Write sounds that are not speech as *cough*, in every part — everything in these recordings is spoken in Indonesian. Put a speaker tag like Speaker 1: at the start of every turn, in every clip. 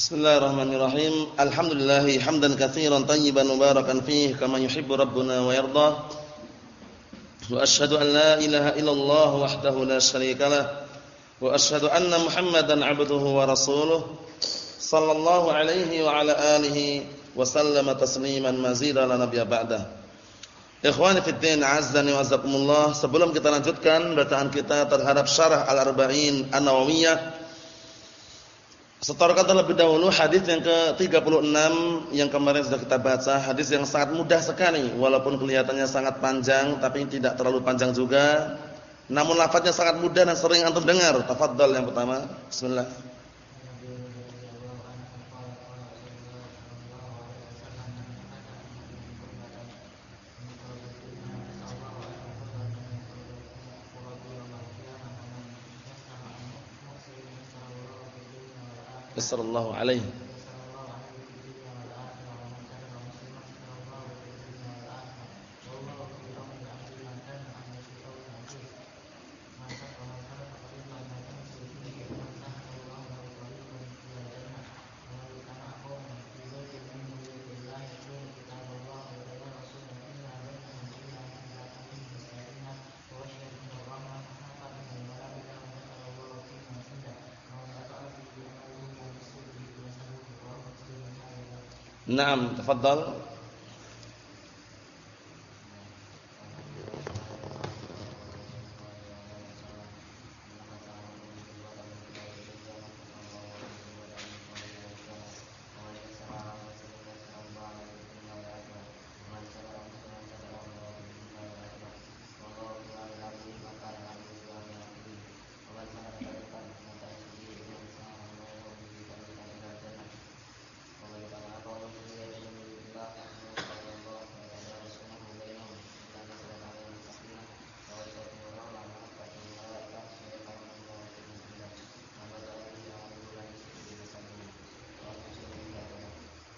Speaker 1: Bismillahirrahmanirrahim. Alhamdulillah hamdan katsiran tayyiban mubarakan fihi kama yuhibbu rabbuna wa yarda. Wa asyhadu an la ilaha illallah wahdahu la syarika lah. Wa asyhadu anna Muhammadan 'abduhu wa rasuluh sallallahu alaihi wa ala alihi wa sallama tasliman mazida la nabiyya ba'da. Ikhwani fid din, azzani wa azakumullah. Sebelum kita lanjutkan bacaan kita terhadap syarah Al-Arba'in An-Nawawiyah Setorkan terlebih dahulu hadis yang ke-36 yang kemarin sudah kita baca, hadis yang sangat mudah sekali walaupun kelihatannya sangat panjang tapi tidak terlalu panjang juga. Namun lafadznya sangat mudah dan sering antum dengar. Tafadhal yang pertama. Bismillah. Sallallahu alaihi Naam, tafadhal.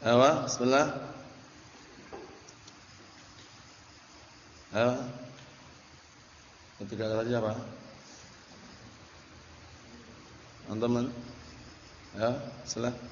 Speaker 1: Awa, bismillah. Awa. Ketiga kali apa? Antum? Ya, silakan.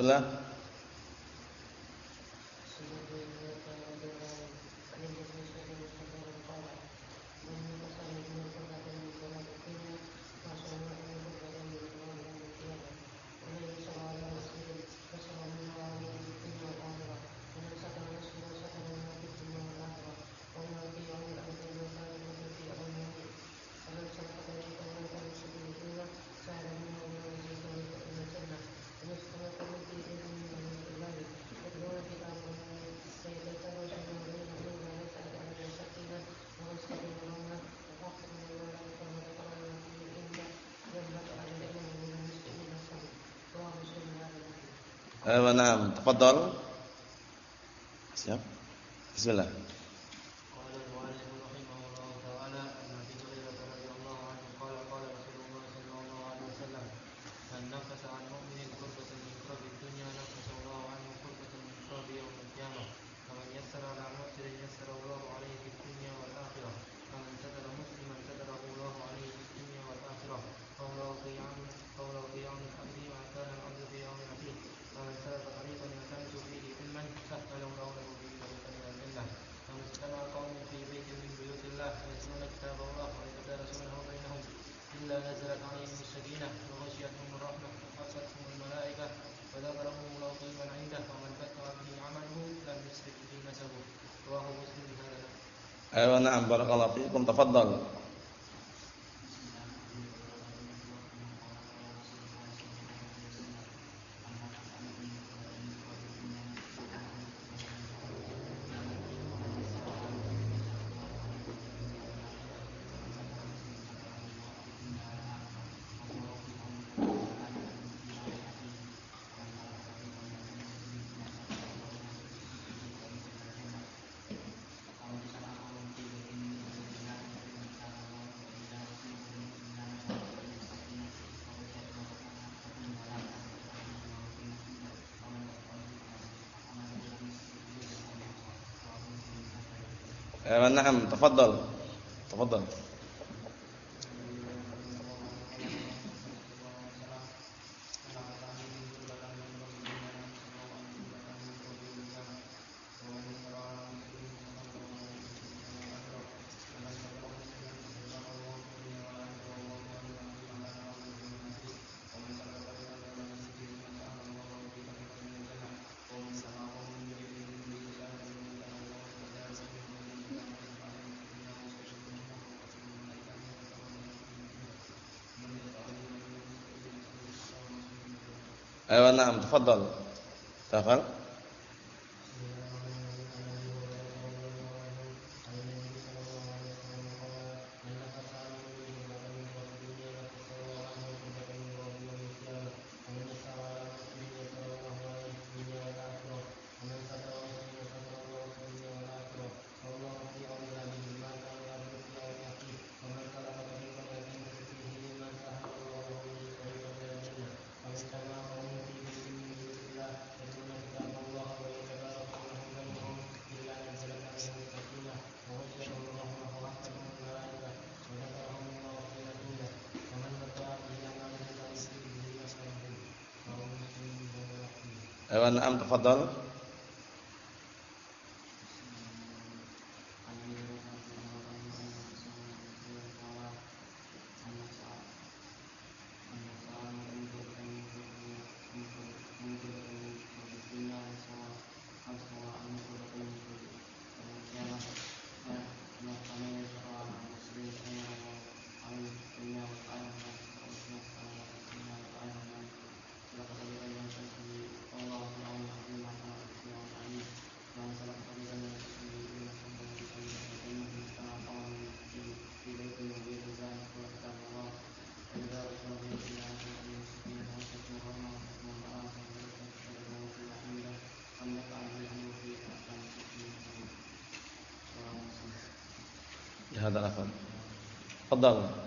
Speaker 1: Ayo, na'am, tafadhal. Siap. Bismillah. Na'am barakallahu fiikum tafadhal. نعم تفضل. تفضل. Tafadhal. Tafadhal. An'am tafadhal. هذا الأثر. تفضل.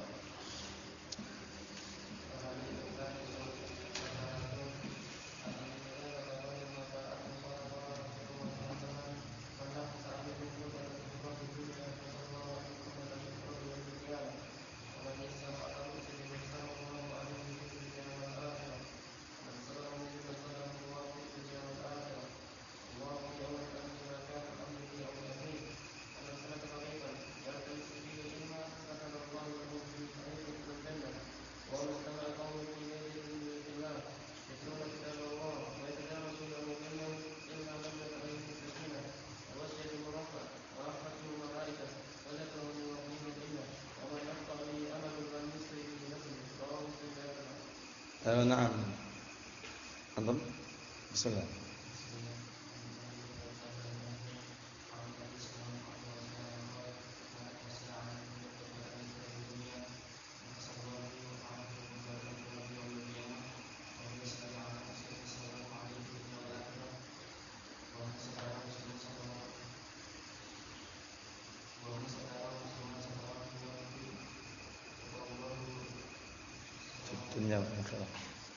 Speaker 1: dunia akhirat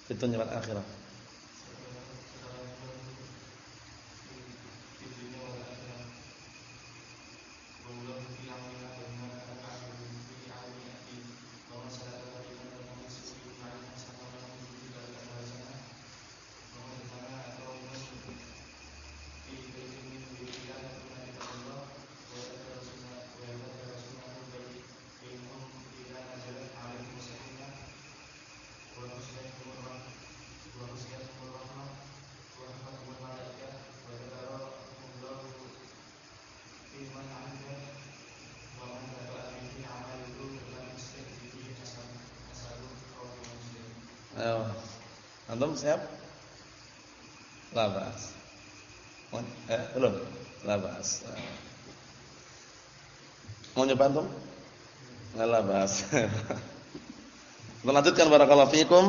Speaker 1: itu Di akhirat. Siap? Labas. Eh, belum. Labas. Mau nyoba antum? Labas. *laughs* Melanjutkan barakallahu fikum.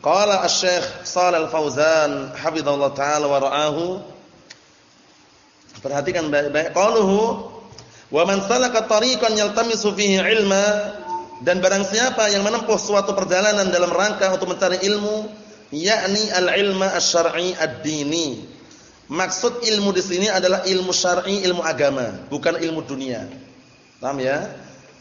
Speaker 1: Qala Asy-Syaikh Shalal Fauzan hafizallahu taala wa ra'ahu. Perhatikan baik-baik qaluhu wa man salaka tariqan yaltamisu fihi ilma dan barang siapa yang menempuh suatu perjalanan dalam rangka untuk mencari ilmu, yakni al-ilma asy-syar'i ad-dini,
Speaker 2: Maksud ilmu di sini adalah ilmu syar'i, ilmu agama, bukan ilmu dunia. Paham ya?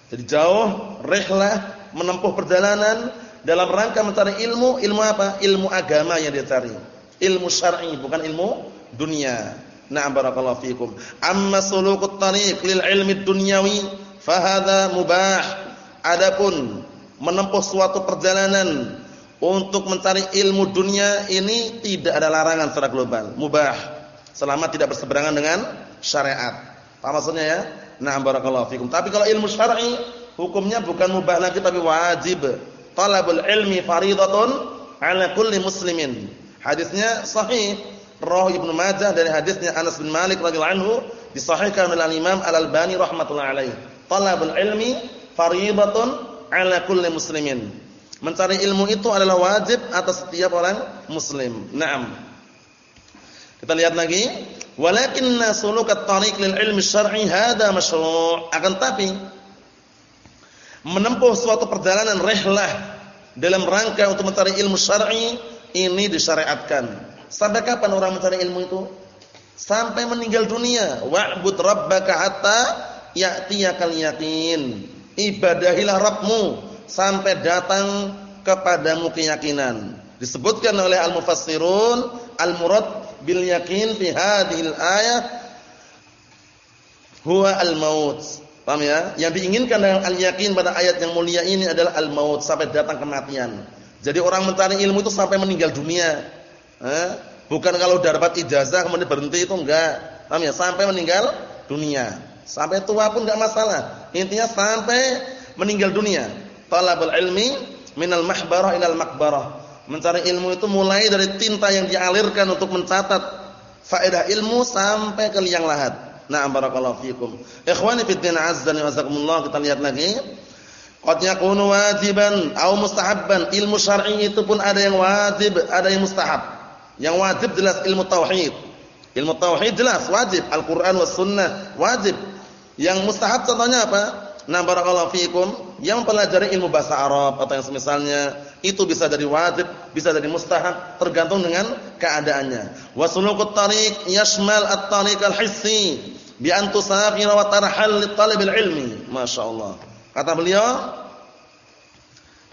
Speaker 2: Jadi jauh rihlah menempuh perjalanan dalam rangka mencari ilmu, ilmu apa? Ilmu agama yang dia cari. Ilmu syar'i, bukan ilmu dunia. Na'am barakallahu fikum. Amma sulukut tariq lil ilmi dunyawi fahadha mubah. Adapun menempuh suatu perjalanan untuk mencari ilmu dunia ini tidak ada larangan secara global, mubah. Selama tidak berseberangan dengan syariat. Apa maksudnya ya? Na'am barakallahu fikum. Tapi kalau ilmu syar'i hukumnya bukan mubah lagi tapi wajib. Talabul ilmi faridatun ala kulli muslimin. Hadisnya sahih. Rawi Ibnu Majah dari hadisnya Anas bin Malik radhiyallahu anhu disahihkan oleh Imam Al-Albani rahimatullah alaih. Talabul ilmi faridatun ala kulli muslimin. Mencari ilmu itu adalah wajib atas setiap orang muslim. Naam. Kita lihat lagi, walakinna sulukat tariq lil ilmi syar'i hada masyru'. Akan tapi menempuh suatu perjalanan rihlah dalam rangka untuk mencari ilmu syar'i ini disyariatkan. Sampai kapan orang mencari ilmu itu? Sampai meninggal dunia. Wa'bud rabbaka hatta ya'tiyakal yaqin. Ibadahilah Rabbmu sampai datang kepadamu keyakinan. Disebutkan oleh al-mufassirun al-murad bil yaqin fi hadhil ayah huwa al-maut Paham ya? Yang diinginkan dengan al-yakin pada ayat yang mulia ini adalah al-maut sampai datang kematian. Jadi orang mencari ilmu itu sampai meninggal dunia. Eh? Bukan kalau dapat ijazah kemudian berhenti itu enggak. Paham ya? Sampai meninggal dunia. Sampai tua pun enggak masalah. Intinya sampai meninggal dunia. Talabul ilmi minal mahbarah ilal makbarah. Mencari ilmu itu mulai dari tinta yang dialirkan untuk mencatat faedah ilmu sampai ke liang lahat. Na'am barakallahu fikum. Ikhwani fid din azza wa jazakumullah kita lihat lagi. Qad yakunu wajiban aw mustahabban. Ilmu syar'i itu pun ada yang wajib, ada yang mustahab. Yang wajib jelas ilmu tauhid. Ilmu tauhid jelas wajib, Al-Qur'an was sunnah wajib. Yang mustahab contohnya apa? Nah barakallahu fikum yang mempelajari ilmu bahasa Arab atau yang semisalnya itu bisa jadi wajib, bisa jadi mustahab tergantung dengan keadaannya. Wasulukut tariq yashmal at-tariq al-hissi bi an tusafira wa tarhal li talibil ilmi. Masyaallah. Kata beliau,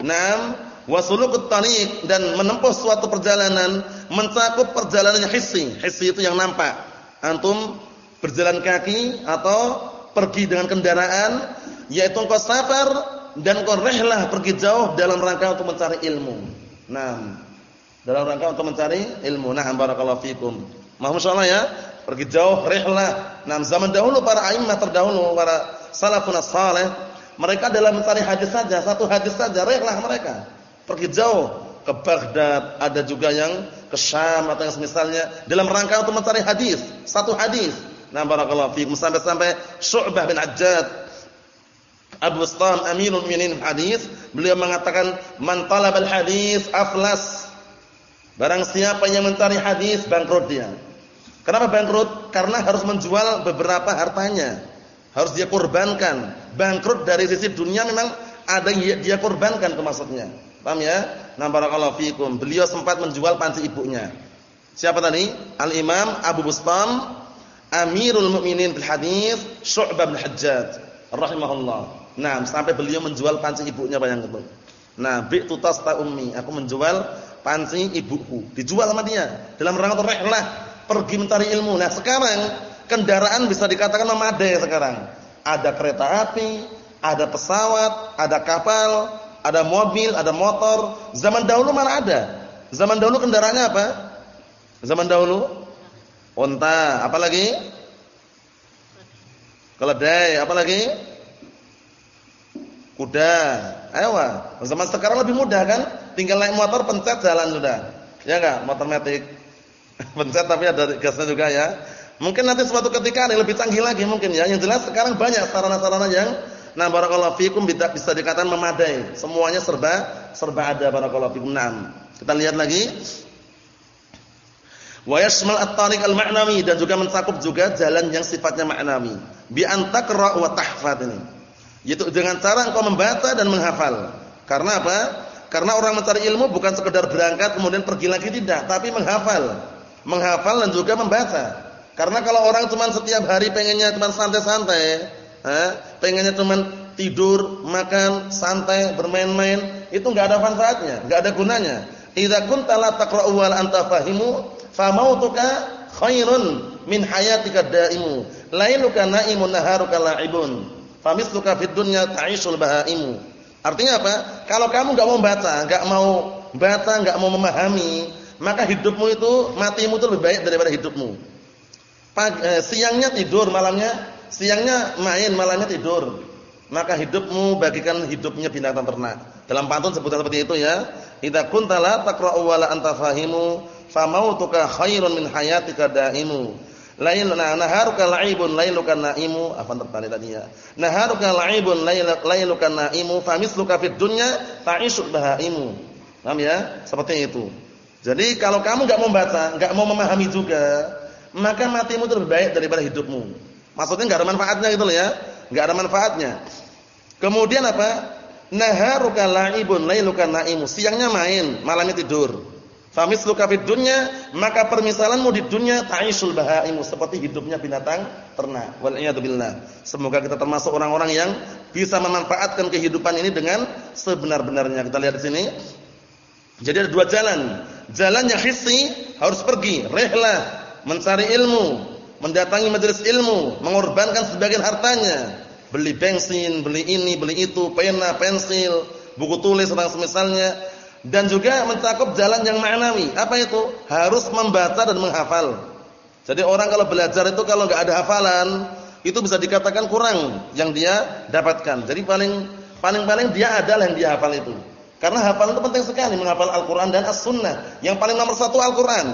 Speaker 2: "Naam, wasulukut tariq dan menempuh suatu perjalanan mencakup perjalanan hissi. Hissi itu yang nampak. Antum berjalan kaki atau pergi dengan kendaraan, yaitu engkau safar dan engkau rehlah pergi jauh dalam rangka untuk mencari ilmu. Naam. Dalam rangka untuk mencari ilmu. Nah, barakallahu fikum. Masyaallah ya. Pergi jauh rihlah. Nah, zaman dahulu para a'immah terdahulu, para salafun saleh, mereka dalam mencari hadis saja, satu hadis saja rihlah mereka. Pergi jauh ke Baghdad, ada juga yang ke Syam atau yang semisalnya dalam rangka untuk mencari hadis, satu hadis. Nah, barakallahu fikum sampai-sampai Syu'bah bin Ajjad Abu Stam Amirul Mukminin hadis, beliau mengatakan man talabal hadis aflas. Barang siapa yang mencari hadis bangkrut dia. Kenapa bangkrut? Karena harus menjual beberapa hartanya. Harus dia korbankan. Bangkrut dari sisi dunia memang ada yang dia korbankan maksudnya. Paham ya? Nah barakallahu fikum. Beliau sempat menjual panci ibunya. Siapa tadi? Al-Imam Abu Bustam Amirul Mukminin bil hadis Syu'bah bin Hajjaj rahimahullah. Nah, sampai beliau menjual panci ibunya bayang itu. Nah, bi'tu tasta ummi, aku menjual panci ibuku. Dijual sama dia dalam rangka rehlah pergi mencari ilmu. Nah, sekarang kendaraan bisa dikatakan memadai sekarang. Ada kereta api, ada pesawat, ada kapal, ada mobil, ada motor. Zaman dahulu mana ada? Zaman dahulu kendaraannya apa? Zaman dahulu unta, apa lagi? Keledai, apa lagi? Kuda. Ayo, zaman sekarang lebih mudah kan? Tinggal naik motor pencet jalan sudah. Ya enggak? Motor metik. *laughs* Pencet tapi ada gasnya juga ya. Mungkin nanti suatu ketika ada lebih canggih lagi mungkin ya. Yang jelas sekarang banyak sarana-sarana yang nah barakallahu fikum bisa, bisa dikatakan memadai. Semuanya serba serba ada barakallahu fikum. Naam. Kita lihat lagi. Wa yashmal at-tariq al-ma'nawi dan juga mencakup juga jalan yang sifatnya ma'nawi. Bi an taqra wa tahfaz ini. Yaitu dengan cara engkau membaca dan menghafal. Karena apa? Karena orang mencari ilmu bukan sekedar berangkat kemudian pergi lagi tidak, tapi menghafal. menghafal dan juga membaca. Karena kalau orang cuma setiap hari pengennya cuma santai-santai, eh, pengennya cuma tidur, makan, santai, bermain-main, itu enggak ada manfaatnya, enggak ada gunanya. Idza kunta la taqra'u wa anta fahimu, fa mautuka khairun min hayatika daimu. Lailuka naimun naharuka la'ibun. Famisluka fid dunya ta'ishul bahaimu. Artinya apa? Kalau kamu enggak mau baca, enggak mau baca, enggak mau memahami, maka hidupmu itu matimu itu lebih baik daripada hidupmu. Pag, eh, siangnya tidur, malamnya siangnya main, malamnya tidur maka hidupmu bagikan hidupnya binatang ternak. Dalam pantun sebutan seperti itu ya. Idza kunta la taqra'u wa la famautuka khairun min hayatika daimu. Lail naharuka la'ibun lailuka naimu, apa terbalik tadi ya. Naharuka la'ibun lailuka naimu, famisluka fid dunya ta'ishu bahaimu. Paham ya? Seperti itu. Jadi kalau kamu enggak mau baca, enggak mau memahami juga, maka matimu itu lebih baik daripada hidupmu. Maksudnya enggak ada manfaatnya gitu loh ya enggak ada manfaatnya. Kemudian apa? Naharuka la'ibun lailuka naimu. Siangnya main, malamnya tidur. Famisluka fid dunya, maka permisalanmu di dunia ta'isul bahaimu seperti hidupnya binatang ternak. Wal. Semoga kita termasuk orang-orang yang bisa memanfaatkan kehidupan ini dengan sebenar-benarnya. Kita lihat di sini. Jadi ada dua jalan. Jalan yang hissi harus pergi, rehlah, mencari ilmu, mendatangi majelis ilmu, mengorbankan sebagian hartanya, beli bensin, beli ini, beli itu, pena, pensil, buku tulis dan semisalnya dan juga mencakup jalan yang ma'nawi. Apa itu? Harus membaca dan menghafal. Jadi orang kalau belajar itu kalau enggak ada hafalan, itu bisa dikatakan kurang yang dia dapatkan. Jadi paling paling-paling dia adalah yang dia hafal itu. Karena hafalan itu penting sekali menghafal Al-Qur'an dan As-Sunnah. Yang paling nomor satu Al-Qur'an.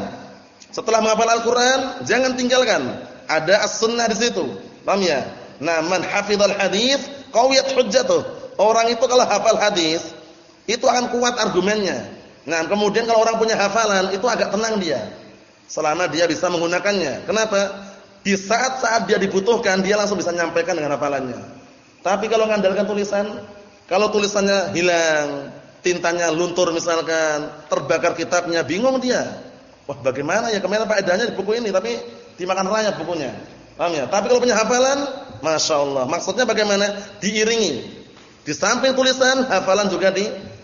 Speaker 2: Setelah menghafal Al-Qur'an, jangan tinggalkan. Ada as-sunnah di situ. Paham ya? Nah, man hafizal hadis qawiyat hujjatuh. Orang itu kalau hafal hadis, itu akan kuat argumennya. Nah, kemudian kalau orang punya hafalan, itu agak tenang dia. Selama dia bisa menggunakannya. Kenapa? Di saat-saat dia dibutuhkan, dia langsung bisa menyampaikan dengan hafalannya. Tapi kalau mengandalkan tulisan, kalau tulisannya hilang, tintanya luntur misalkan, terbakar kitabnya, bingung dia. Wah, bagaimana ya ke mana faedahnya di buku ini tapi dimakan rayap bukunya. Paham ya? Tapi kalau punya hafalan, Masya Allah. Maksudnya bagaimana? Diiringi. Di samping tulisan, hafalan juga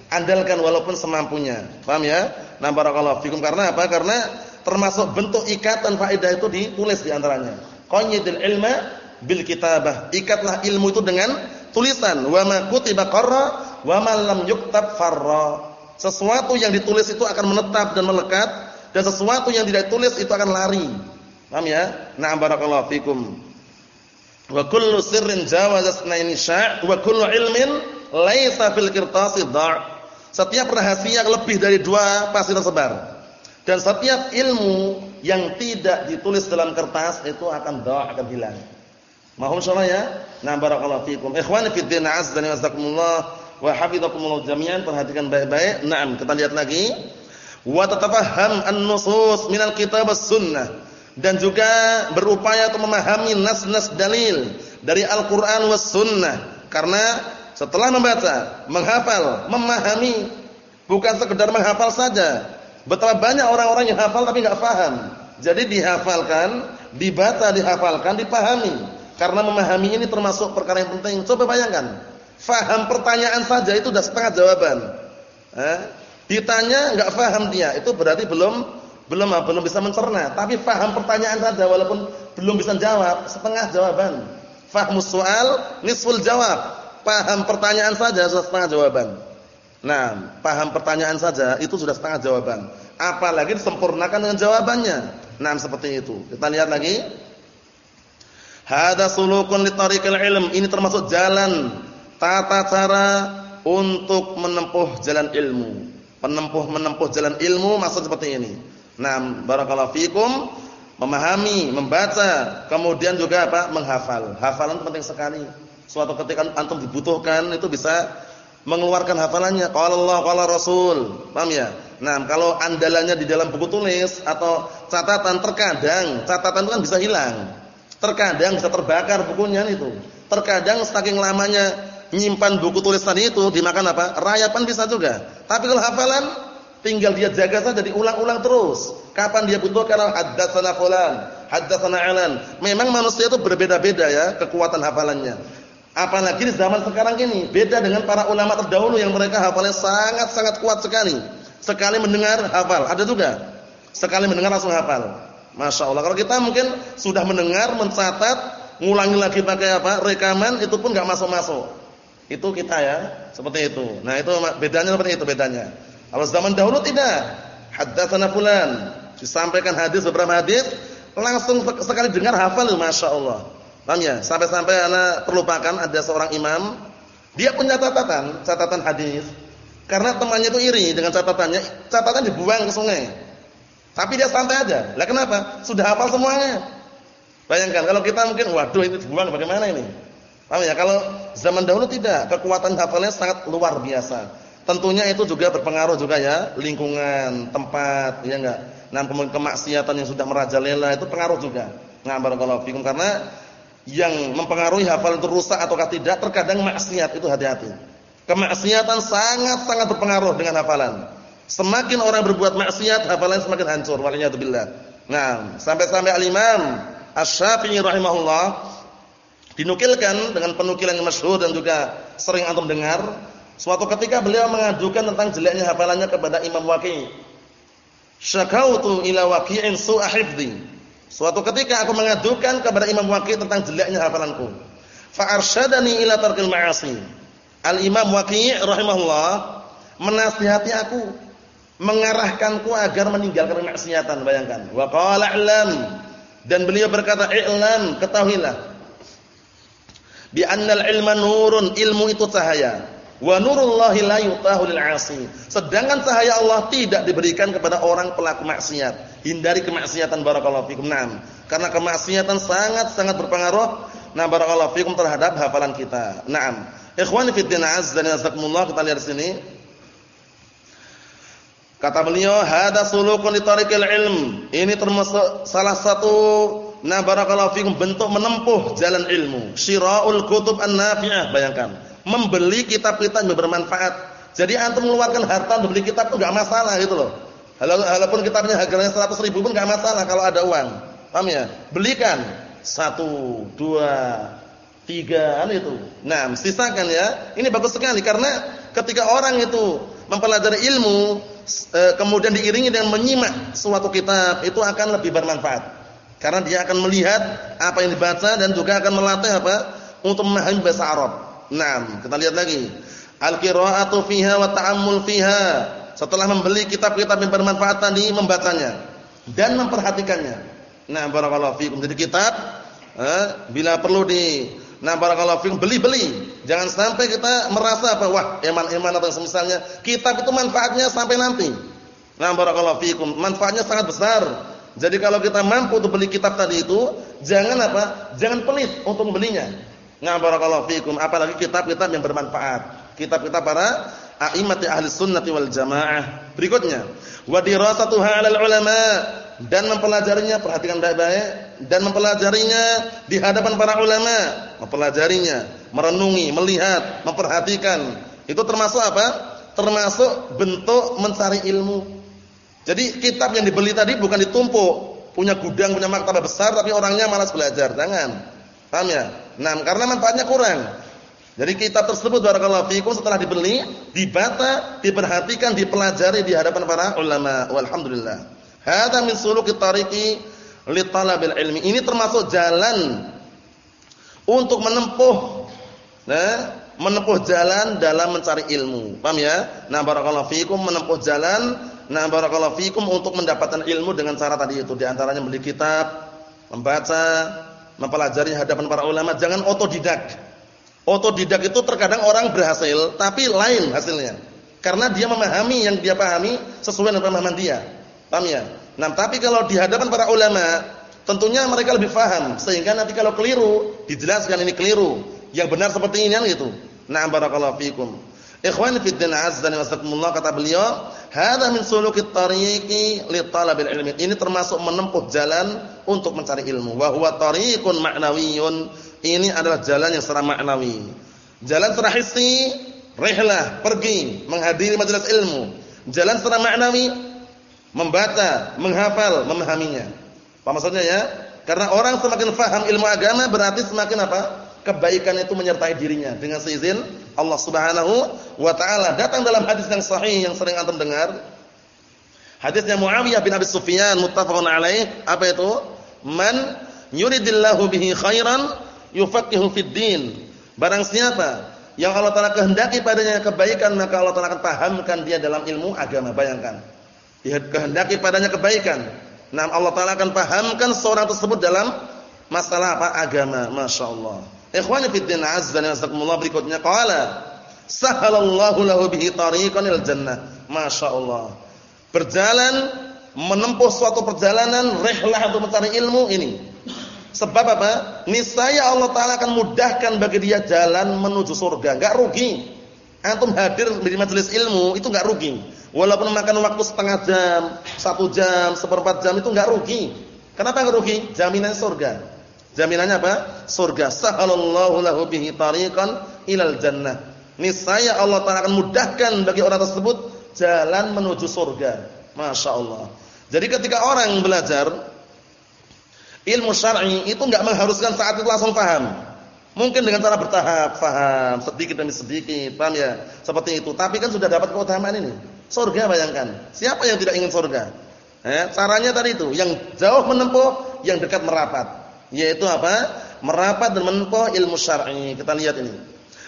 Speaker 2: diandalkan walaupun semampunya. Paham ya? Nah, barakallahu fikum karena apa? Karena termasuk bentuk ikatan faedah itu ditulis di antaranya. Qayyidil ilma bil kitabah. Ikatlah ilmu itu dengan tulisan. Wa ma kutiba qarra wa ma lam yuktab farra. Sesuatu yang ditulis itu akan menetap dan melekat dan sesuatu yang tidak tulis itu akan lari. Paham ya? Na'am barakallahu fikum. Wa kullu sirrin jawaza sunaini sya' wa kullu ilmin laisa fil qirtasi dha'. Setiap rahasia lebih dari dua pasti tersebar. Dan setiap ilmu yang tidak ditulis dalam kertas itu akan dha' akan hilang. Mohon insyaallah ya. Nah barakallahu fikum. Ikhwani fid din azza wa jazakumullah wa hafizakumullah jami'an. Perhatikan baik-baik. Naam, kita lihat lagi wa tatafahham an-nusus minal kitab sunnah dan juga berupaya untuk memahami nas-nas dalil dari Al-Qur'an was sunnah karena setelah membaca, menghafal, memahami bukan sekedar menghafal saja. Betapa banyak orang-orang yang hafal tapi enggak paham. Jadi dihafalkan, dibaca, dihafalkan, dipahami. Karena memahami ini termasuk perkara yang penting. Coba bayangkan, faham pertanyaan saja itu sudah setengah jawaban. Eh? Ditanya enggak paham dia, itu berarti belum belum belum bisa mencerna, tapi paham pertanyaan saja walaupun belum bisa jawab, setengah jawaban. Fahmus soal nisful jawab. Paham pertanyaan saja sudah setengah jawaban. Nah, paham pertanyaan saja itu sudah setengah jawaban. Apalagi disempurnakan dengan jawabannya. Nah, seperti itu. Kita lihat lagi. Hada sulukun li ilm. Ini termasuk jalan tata cara untuk menempuh jalan ilmu penempuh menempuh jalan ilmu maksud seperti ini. Nah, barakallahu fikum memahami, membaca, kemudian juga apa? menghafal. Hafalan penting sekali. Suatu ketika antum dibutuhkan itu bisa mengeluarkan hafalannya. Qala Allah, qala Rasul. Paham ya? Nah, kalau andalannya di dalam buku tulis atau catatan terkadang catatan itu kan bisa hilang. Terkadang bisa terbakar bukunya itu. Terkadang saking lamanya nyimpan buku tulis tadi itu dimakan apa? Rayapan bisa juga. Tapi kalau hafalan tinggal dia jaga saja diulang-ulang terus. Kapan dia butuh karena haddatsana fulan, haddatsana alan. Memang manusia itu berbeda-beda ya kekuatan hafalannya. Apalagi di zaman sekarang ini, beda dengan para ulama terdahulu yang mereka hafalnya sangat-sangat kuat sekali. Sekali mendengar hafal, ada juga. Sekali mendengar langsung hafal. Masya Allah. Kalau kita mungkin sudah mendengar, mencatat, ngulangi lagi pakai apa? Rekaman, itu pun nggak masuk-masuk. Itu kita ya, seperti itu. Nah itu bedanya seperti itu bedanya. Kalau zaman dahulu tidak. Haddatsana fulan. Disampaikan hadis beberapa hadis, langsung sekali dengar hafal, Masya Allah. Paham ya? Sampai-sampai anak terlupakan ada seorang imam, dia punya catatan, catatan hadis. Karena temannya itu iri dengan catatannya, catatan dibuang ke sungai. Tapi dia santai aja. Lah kenapa? Sudah hafal semuanya. Bayangkan kalau kita mungkin waduh ini dibuang bagaimana ini? Paham ya? Kalau zaman dahulu tidak, kekuatan hafalnya sangat luar biasa. Tentunya itu juga berpengaruh juga ya, lingkungan, tempat, ya enggak. Nah, kemaksiatan yang sudah merajalela itu pengaruh juga. Nah, fikum karena yang mempengaruhi hafalan itu rusak ataukah tidak terkadang maksiat itu hati-hati. Kemaksiatan sangat-sangat berpengaruh dengan hafalan. Semakin orang berbuat maksiat, hafalan semakin hancur. Waliyadzubillah. Nah, sampai-sampai al-Imam Asy-Syafi'i rahimahullah dinukilkan dengan penukilan yang masyhur dan juga sering antum dengar, suatu ketika beliau mengadukan tentang jeleknya hafalannya kepada Imam Waqi'. Syakautu ila Waqi'in su'a hifdhi. Suatu ketika aku mengadukan kepada Imam Waqi tentang jeleknya hafalanku. Fa arsyadani ila tarkil ma'asi. Al Imam Waqi rahimahullah menasihati aku, mengarahkanku agar meninggalkan maksiatan, bayangkan. Wa qala a'lam dan beliau berkata i'lam, ketahuilah bi annal ilma nurun, ilmu itu cahaya. Wa nurullahi la yutahu lil 'asi. Sedangkan cahaya Allah tidak diberikan kepada orang pelaku maksiat. Hindari kemaksiatan barakallahu fikum. Naam. Karena kemaksiatan sangat-sangat berpengaruh nah barakallahu fikum terhadap hafalan kita. Naam. Ikhwani fi din azza wa kita lihat sini. Kata beliau, "Hada sulukun li tariqil ilm." Ini termasuk salah satu nah barakallahu fikum bentuk menempuh jalan ilmu. Syira'ul kutub an-nafi'ah, bayangkan membeli kitab-kitab yang bermanfaat. Jadi antum mengeluarkan harta untuk beli kitab itu enggak masalah gitu loh. Walaupun kitabnya harganya 100 ribu pun enggak masalah kalau ada uang. Paham ya? Belikan satu, dua, tiga, kan itu. Nah, sisakan ya. Ini bagus sekali karena ketika orang itu mempelajari ilmu, e, kemudian diiringi dengan menyimak suatu kitab, itu akan lebih bermanfaat. Karena dia akan melihat apa yang dibaca dan juga akan melatih apa? Untuk memahami bahasa Arab. Nah, kita lihat lagi. Al-qira'atu fiha wa ta'ammul fiha. Setelah membeli kitab-kitab yang bermanfaat tadi membacanya dan memperhatikannya. Nah, barakallahu fikum. Jadi kitab eh, bila perlu di Nah, barakallahu fikum beli-beli. Jangan sampai kita merasa apa wah, eman-eman atau semisalnya. Kitab itu manfaatnya sampai nanti. Nah, barakallahu fikum. Manfaatnya sangat besar. Jadi kalau kita mampu untuk beli kitab tadi itu, jangan apa? Jangan pelit untuk membelinya. Nah barakallahu fikum apalagi kitab-kitab yang bermanfaat. Kitab-kitab para a'immati ahli sunnati wal jamaah. Berikutnya, wa dirasatuha 'alal ulama dan mempelajarinya perhatikan baik-baik dan mempelajarinya di hadapan para ulama, mempelajarinya, merenungi, melihat, memperhatikan. Itu termasuk apa? Termasuk bentuk mencari ilmu. Jadi kitab yang dibeli tadi bukan ditumpuk, punya gudang, punya maktabah besar tapi orangnya malas belajar. Jangan. Paham ya? Nah, karena manfaatnya kurang. Jadi kitab tersebut barakallahu fikum setelah dibeli, dibaca, diperhatikan, dipelajari di hadapan para ulama. Walhamdulillah. Hadza min suluki tariqi li talabil ilmi. Ini termasuk jalan untuk menempuh nah, menempuh jalan dalam mencari ilmu. Paham ya? Nah, barakallahu fikum menempuh jalan, nah barakallahu fikum untuk mendapatkan ilmu dengan cara tadi itu di antaranya beli kitab, membaca, mempelajari hadapan para ulama, jangan otodidak. Otodidak itu terkadang orang berhasil, tapi lain hasilnya. Karena dia memahami yang dia pahami sesuai dengan pemahaman dia. Paham ya? Nah, tapi kalau di hadapan para ulama, tentunya mereka lebih paham sehingga nanti kalau keliru dijelaskan ini keliru. Yang benar seperti ini kan gitu. Nah, barakallahu fikum. Ikhwani fi din azza wa kata beliau, hadza min sulukit tariqi li talabil ilmi. Ini termasuk menempuh jalan untuk mencari ilmu. Wa huwa tariqun ma'nawiyyun. Ini adalah jalan yang secara maknawi. Jalan secara hissi, rihlah, pergi menghadiri majelis ilmu. Jalan secara maknawi membaca, menghafal, memahaminya. Apa maksudnya ya? Karena orang semakin faham ilmu agama berarti semakin apa? Kebaikan itu menyertai dirinya dengan seizin Allah Subhanahu wa taala. Datang dalam hadis yang sahih yang sering antum dengar. Hadisnya Muawiyah bin Abi Sufyan muttafaqun alaih. Apa itu? Man yuridillahu bihi khairan yufaqihu fid din. Barang siapa yang Allah Taala kehendaki padanya kebaikan maka Allah Taala akan pahamkan dia dalam ilmu agama. Bayangkan. Dia kehendaki padanya kebaikan Nah, Allah Taala akan pahamkan seorang tersebut dalam masalah apa? Agama. Masya Allah. Ikhwani fi din azza wa jalla berikutnya qala sahalallahu lahu bihi tariqan il jannah. Masya Allah. Berjalan menempuh suatu perjalanan rihlah untuk mencari ilmu ini. Sebab apa? Niscaya Allah Taala akan mudahkan bagi dia jalan menuju surga. Enggak rugi. Antum hadir di majelis ilmu itu enggak rugi. Walaupun makan waktu setengah jam, satu jam, seperempat jam itu enggak rugi. Kenapa enggak rugi? Jaminan surga. Jaminannya apa? Surga. Sahalallahu lahu bihi tariqan ilal jannah. Niscaya Allah Taala akan mudahkan bagi orang tersebut jalan menuju surga. Masya Allah. Jadi ketika orang belajar ilmu syar'i itu enggak mengharuskan saat itu langsung paham. Mungkin dengan cara bertahap, paham sedikit demi sedikit, paham ya? Seperti itu. Tapi kan sudah dapat keutamaan ini. Surga bayangkan. Siapa yang tidak ingin surga? Eh, caranya tadi itu, yang jauh menempuh, yang dekat merapat. Yaitu apa? Merapat dan menempuh ilmu syar'i. Kita lihat ini.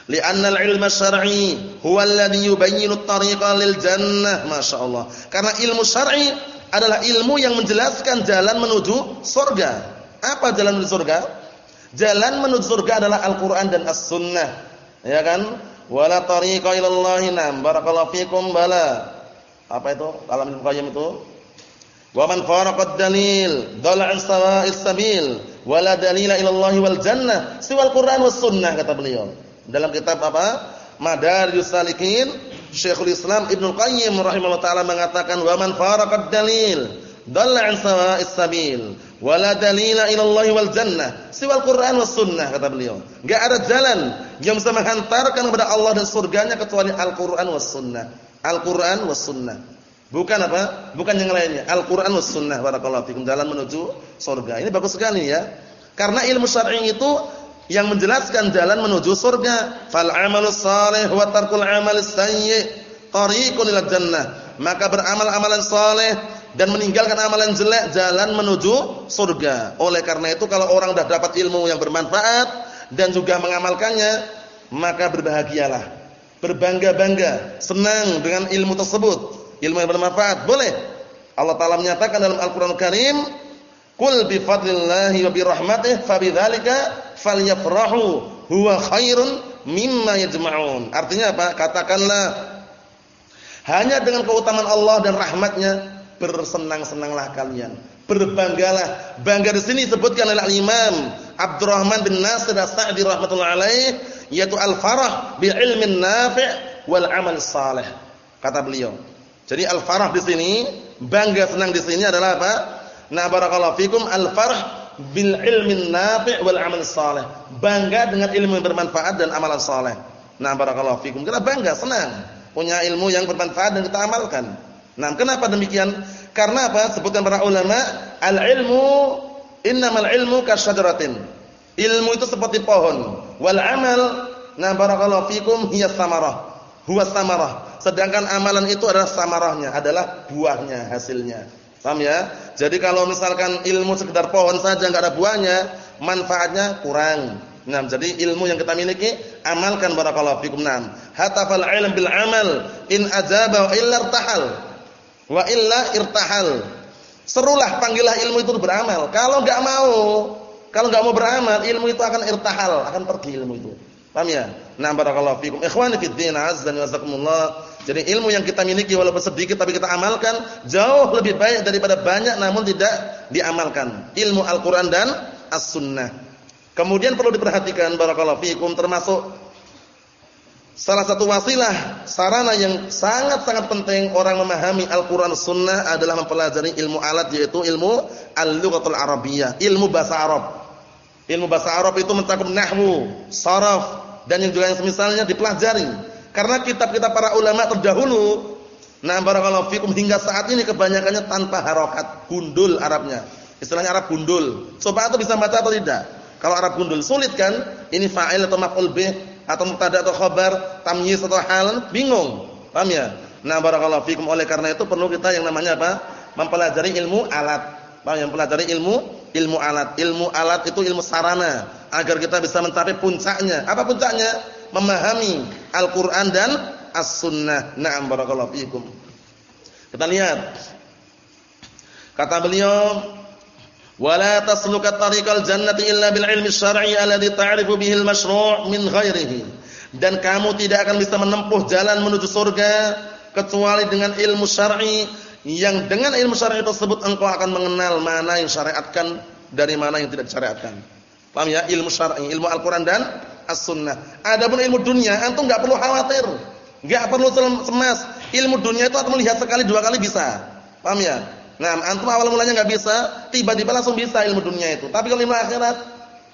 Speaker 2: Li'anna al-ilma syar'i huwa alladhi yubayyinu at-tariqa lil jannah. Masyaallah. Karena ilmu syar'i adalah ilmu yang menjelaskan jalan menuju surga. Apa jalan menuju surga? Jalan menuju surga adalah Al-Qur'an dan As-Sunnah. Ya kan? Wala tariqa ilallahi nam. Barakallahu fikum bala. Apa itu? Alam Ibnu Qayyim itu. Wa man faraqad dalil an sawa'is sabil wala dalila ilallahi wal jannah siwal Qur'an was sunnah kata beliau. Dalam kitab apa? Madarijus Salikin, Syekhul Islam Ibnu Qayyim rahimahullah taala mengatakan wa man faraqad dalil dalla an sawa'is sabil wala dalila ilallahi wal jannah siwal Quran was sunnah kata beliau. Enggak ada jalan yang bisa menghantarkan kepada Allah dan surganya kecuali Al-Qur'an was sunnah. Al-Qur'an was sunnah. Bukan apa? Bukan yang lainnya. Al-Qur'an was sunnah barakallahu fikum jalan menuju surga. Ini bagus sekali ya. Karena ilmu syar'i itu yang menjelaskan jalan menuju surga. Fal amalus salih wa tarkul amalis sayyi tariqun ila jannah. Maka beramal amalan saleh dan meninggalkan amalan jelek jalan menuju surga. Oleh karena itu kalau orang sudah dapat ilmu yang bermanfaat dan juga mengamalkannya, maka berbahagialah. Berbangga-bangga, senang dengan ilmu tersebut, ilmu yang bermanfaat. Boleh. Allah Taala menyatakan dalam Al-Qur'an Al Karim, "Qul bi fadlillahi wa bi rahmatihi fabidzalika falyafrahu huwa khairun mimma yajma'un." Artinya apa? Katakanlah hanya dengan keutamaan Allah dan rahmatnya bersenang-senanglah kalian. Berbanggalah. Bangga di sini disebutkan oleh Imam Abdurrahman bin Nasir As-Sa'di rahimatullah alaih yaitu al-farah bi ilmin nafi' wal amal salih. Kata beliau. Jadi al-farah di sini, bangga senang di sini adalah apa? Na barakallahu fikum al-farah bil ilmin nafi' wal amal salih. Bangga dengan ilmu yang bermanfaat dan amalan saleh. Nah barakallahu fikum. Kita bangga, senang punya ilmu yang bermanfaat dan kita amalkan. Nah, kenapa demikian? Karena apa? Sebutkan para ulama, al-ilmu innamal ilmu kasyajaratin. Ilmu itu seperti pohon. Wal amal, nah barakallahu fikum hiya samarah. Huwa samarah. Sedangkan amalan itu adalah samarahnya, adalah buahnya, hasilnya. Paham ya? Jadi kalau misalkan ilmu sekedar pohon saja enggak ada buahnya, manfaatnya kurang. Nah, jadi ilmu yang kita miliki amalkan barakallahu fikum. Naam. Hatafal ilm bil amal in ajaba wa illa irtahal. Wa illa irtahal. Serulah panggilah ilmu itu beramal. Kalau enggak mau, kalau enggak mau beramal, ilmu itu akan irtahal, akan pergi ilmu itu. Paham ya? Nah, barakallahu fikum. Ikhwani fid din, azza wa jazakumullah. Jadi ilmu yang kita miliki walaupun sedikit tapi kita amalkan jauh lebih baik daripada banyak namun tidak diamalkan. Ilmu Al-Qur'an dan As-Sunnah. Kemudian perlu diperhatikan barakallahu fikum termasuk Salah satu wasilah sarana yang sangat-sangat penting orang memahami Al-Qur'an Sunnah adalah mempelajari ilmu alat yaitu ilmu Al-Lughatul Arabiyyah, ilmu bahasa Arab. Ilmu bahasa Arab itu mencakup nahwu, saraf dan yang juga yang semisalnya dipelajari. Karena kitab-kitab para ulama terdahulu Nah, barakallahu fikum hingga saat ini kebanyakannya tanpa harokat, gundul Arabnya. Istilahnya Arab gundul. Coba atau bisa baca atau tidak? Kalau Arab gundul sulit kan? Ini fa'il atau maf'ul bih atau mubtada atau khabar, tamyiz atau hal, bingung. Paham ya? Nah, barakallahu fikum oleh karena itu perlu kita yang namanya apa? Mempelajari ilmu alat. Paham ya? Mempelajari ilmu ilmu alat. Ilmu alat itu ilmu sarana agar kita bisa mencapai puncaknya. Apa puncaknya? Memahami Al-Qur'an dan as-sunnah. Na'am barakallahu fiikum. Kita lihat. Kata beliau, "Wala tasluka tariqal jannati illa bil ilmi syar'i alladhi ta'rifu bihi al-mashru' min ghairihi." Dan kamu tidak akan bisa menempuh jalan menuju surga kecuali dengan ilmu syar'i yang dengan ilmu syar'i tersebut engkau akan mengenal mana yang syariatkan dari mana yang tidak disyariatkan. Paham ya? Ilmu syar'i, ilmu Al-Qur'an dan As-Sunnah. Adapun ilmu dunia antum enggak perlu khawatir. Enggak perlu cemas. Ilmu dunia itu atau melihat sekali dua kali bisa. Paham ya? Nah, antum awal mulanya enggak bisa, tiba-tiba langsung bisa ilmu dunia itu. Tapi kalau ilmu akhirat,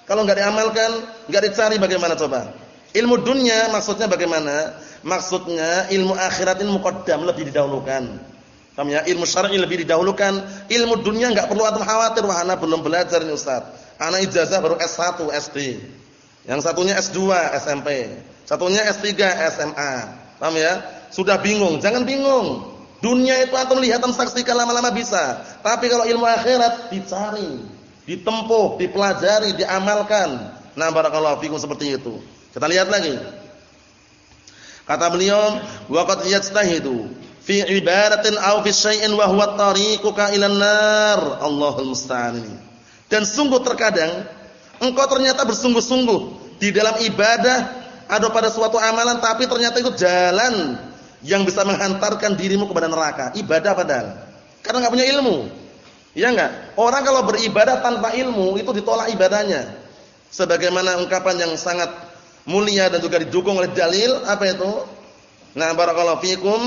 Speaker 2: kalau enggak diamalkan, enggak dicari bagaimana coba? Ilmu dunia maksudnya bagaimana? Maksudnya ilmu akhirat ini muqaddam lebih didahulukan. Paham ya? Ilmu syar'i lebih didahulukan. Ilmu dunia enggak perlu antum khawatir wah ana belum belajar ini Ustaz. Ana ijazah baru S1, SD. Yang satunya S2, SMP. Satunya S3, SMA. Paham ya? Sudah bingung, jangan bingung. Dunia itu antum lihat dan saksikan lama-lama bisa. Tapi kalau ilmu akhirat dicari, ditempuh, dipelajari, diamalkan. Nah, barakallahu fikum seperti itu. Kita lihat lagi. Kata beliau, "Wa qad yajtahidu fi ibadatin aw fi syai'in wa huwa tariquka ila nar." Allahul musta'an. Dan sungguh terkadang engkau ternyata bersungguh-sungguh di dalam ibadah ada pada suatu amalan tapi ternyata itu jalan yang bisa menghantarkan dirimu kepada neraka. Ibadah padahal. Karena enggak punya ilmu. Iya enggak? Orang kalau beribadah tanpa ilmu itu ditolak ibadahnya. Sebagaimana ungkapan yang sangat mulia dan juga didukung oleh dalil apa itu? Nah, barakallahu fikum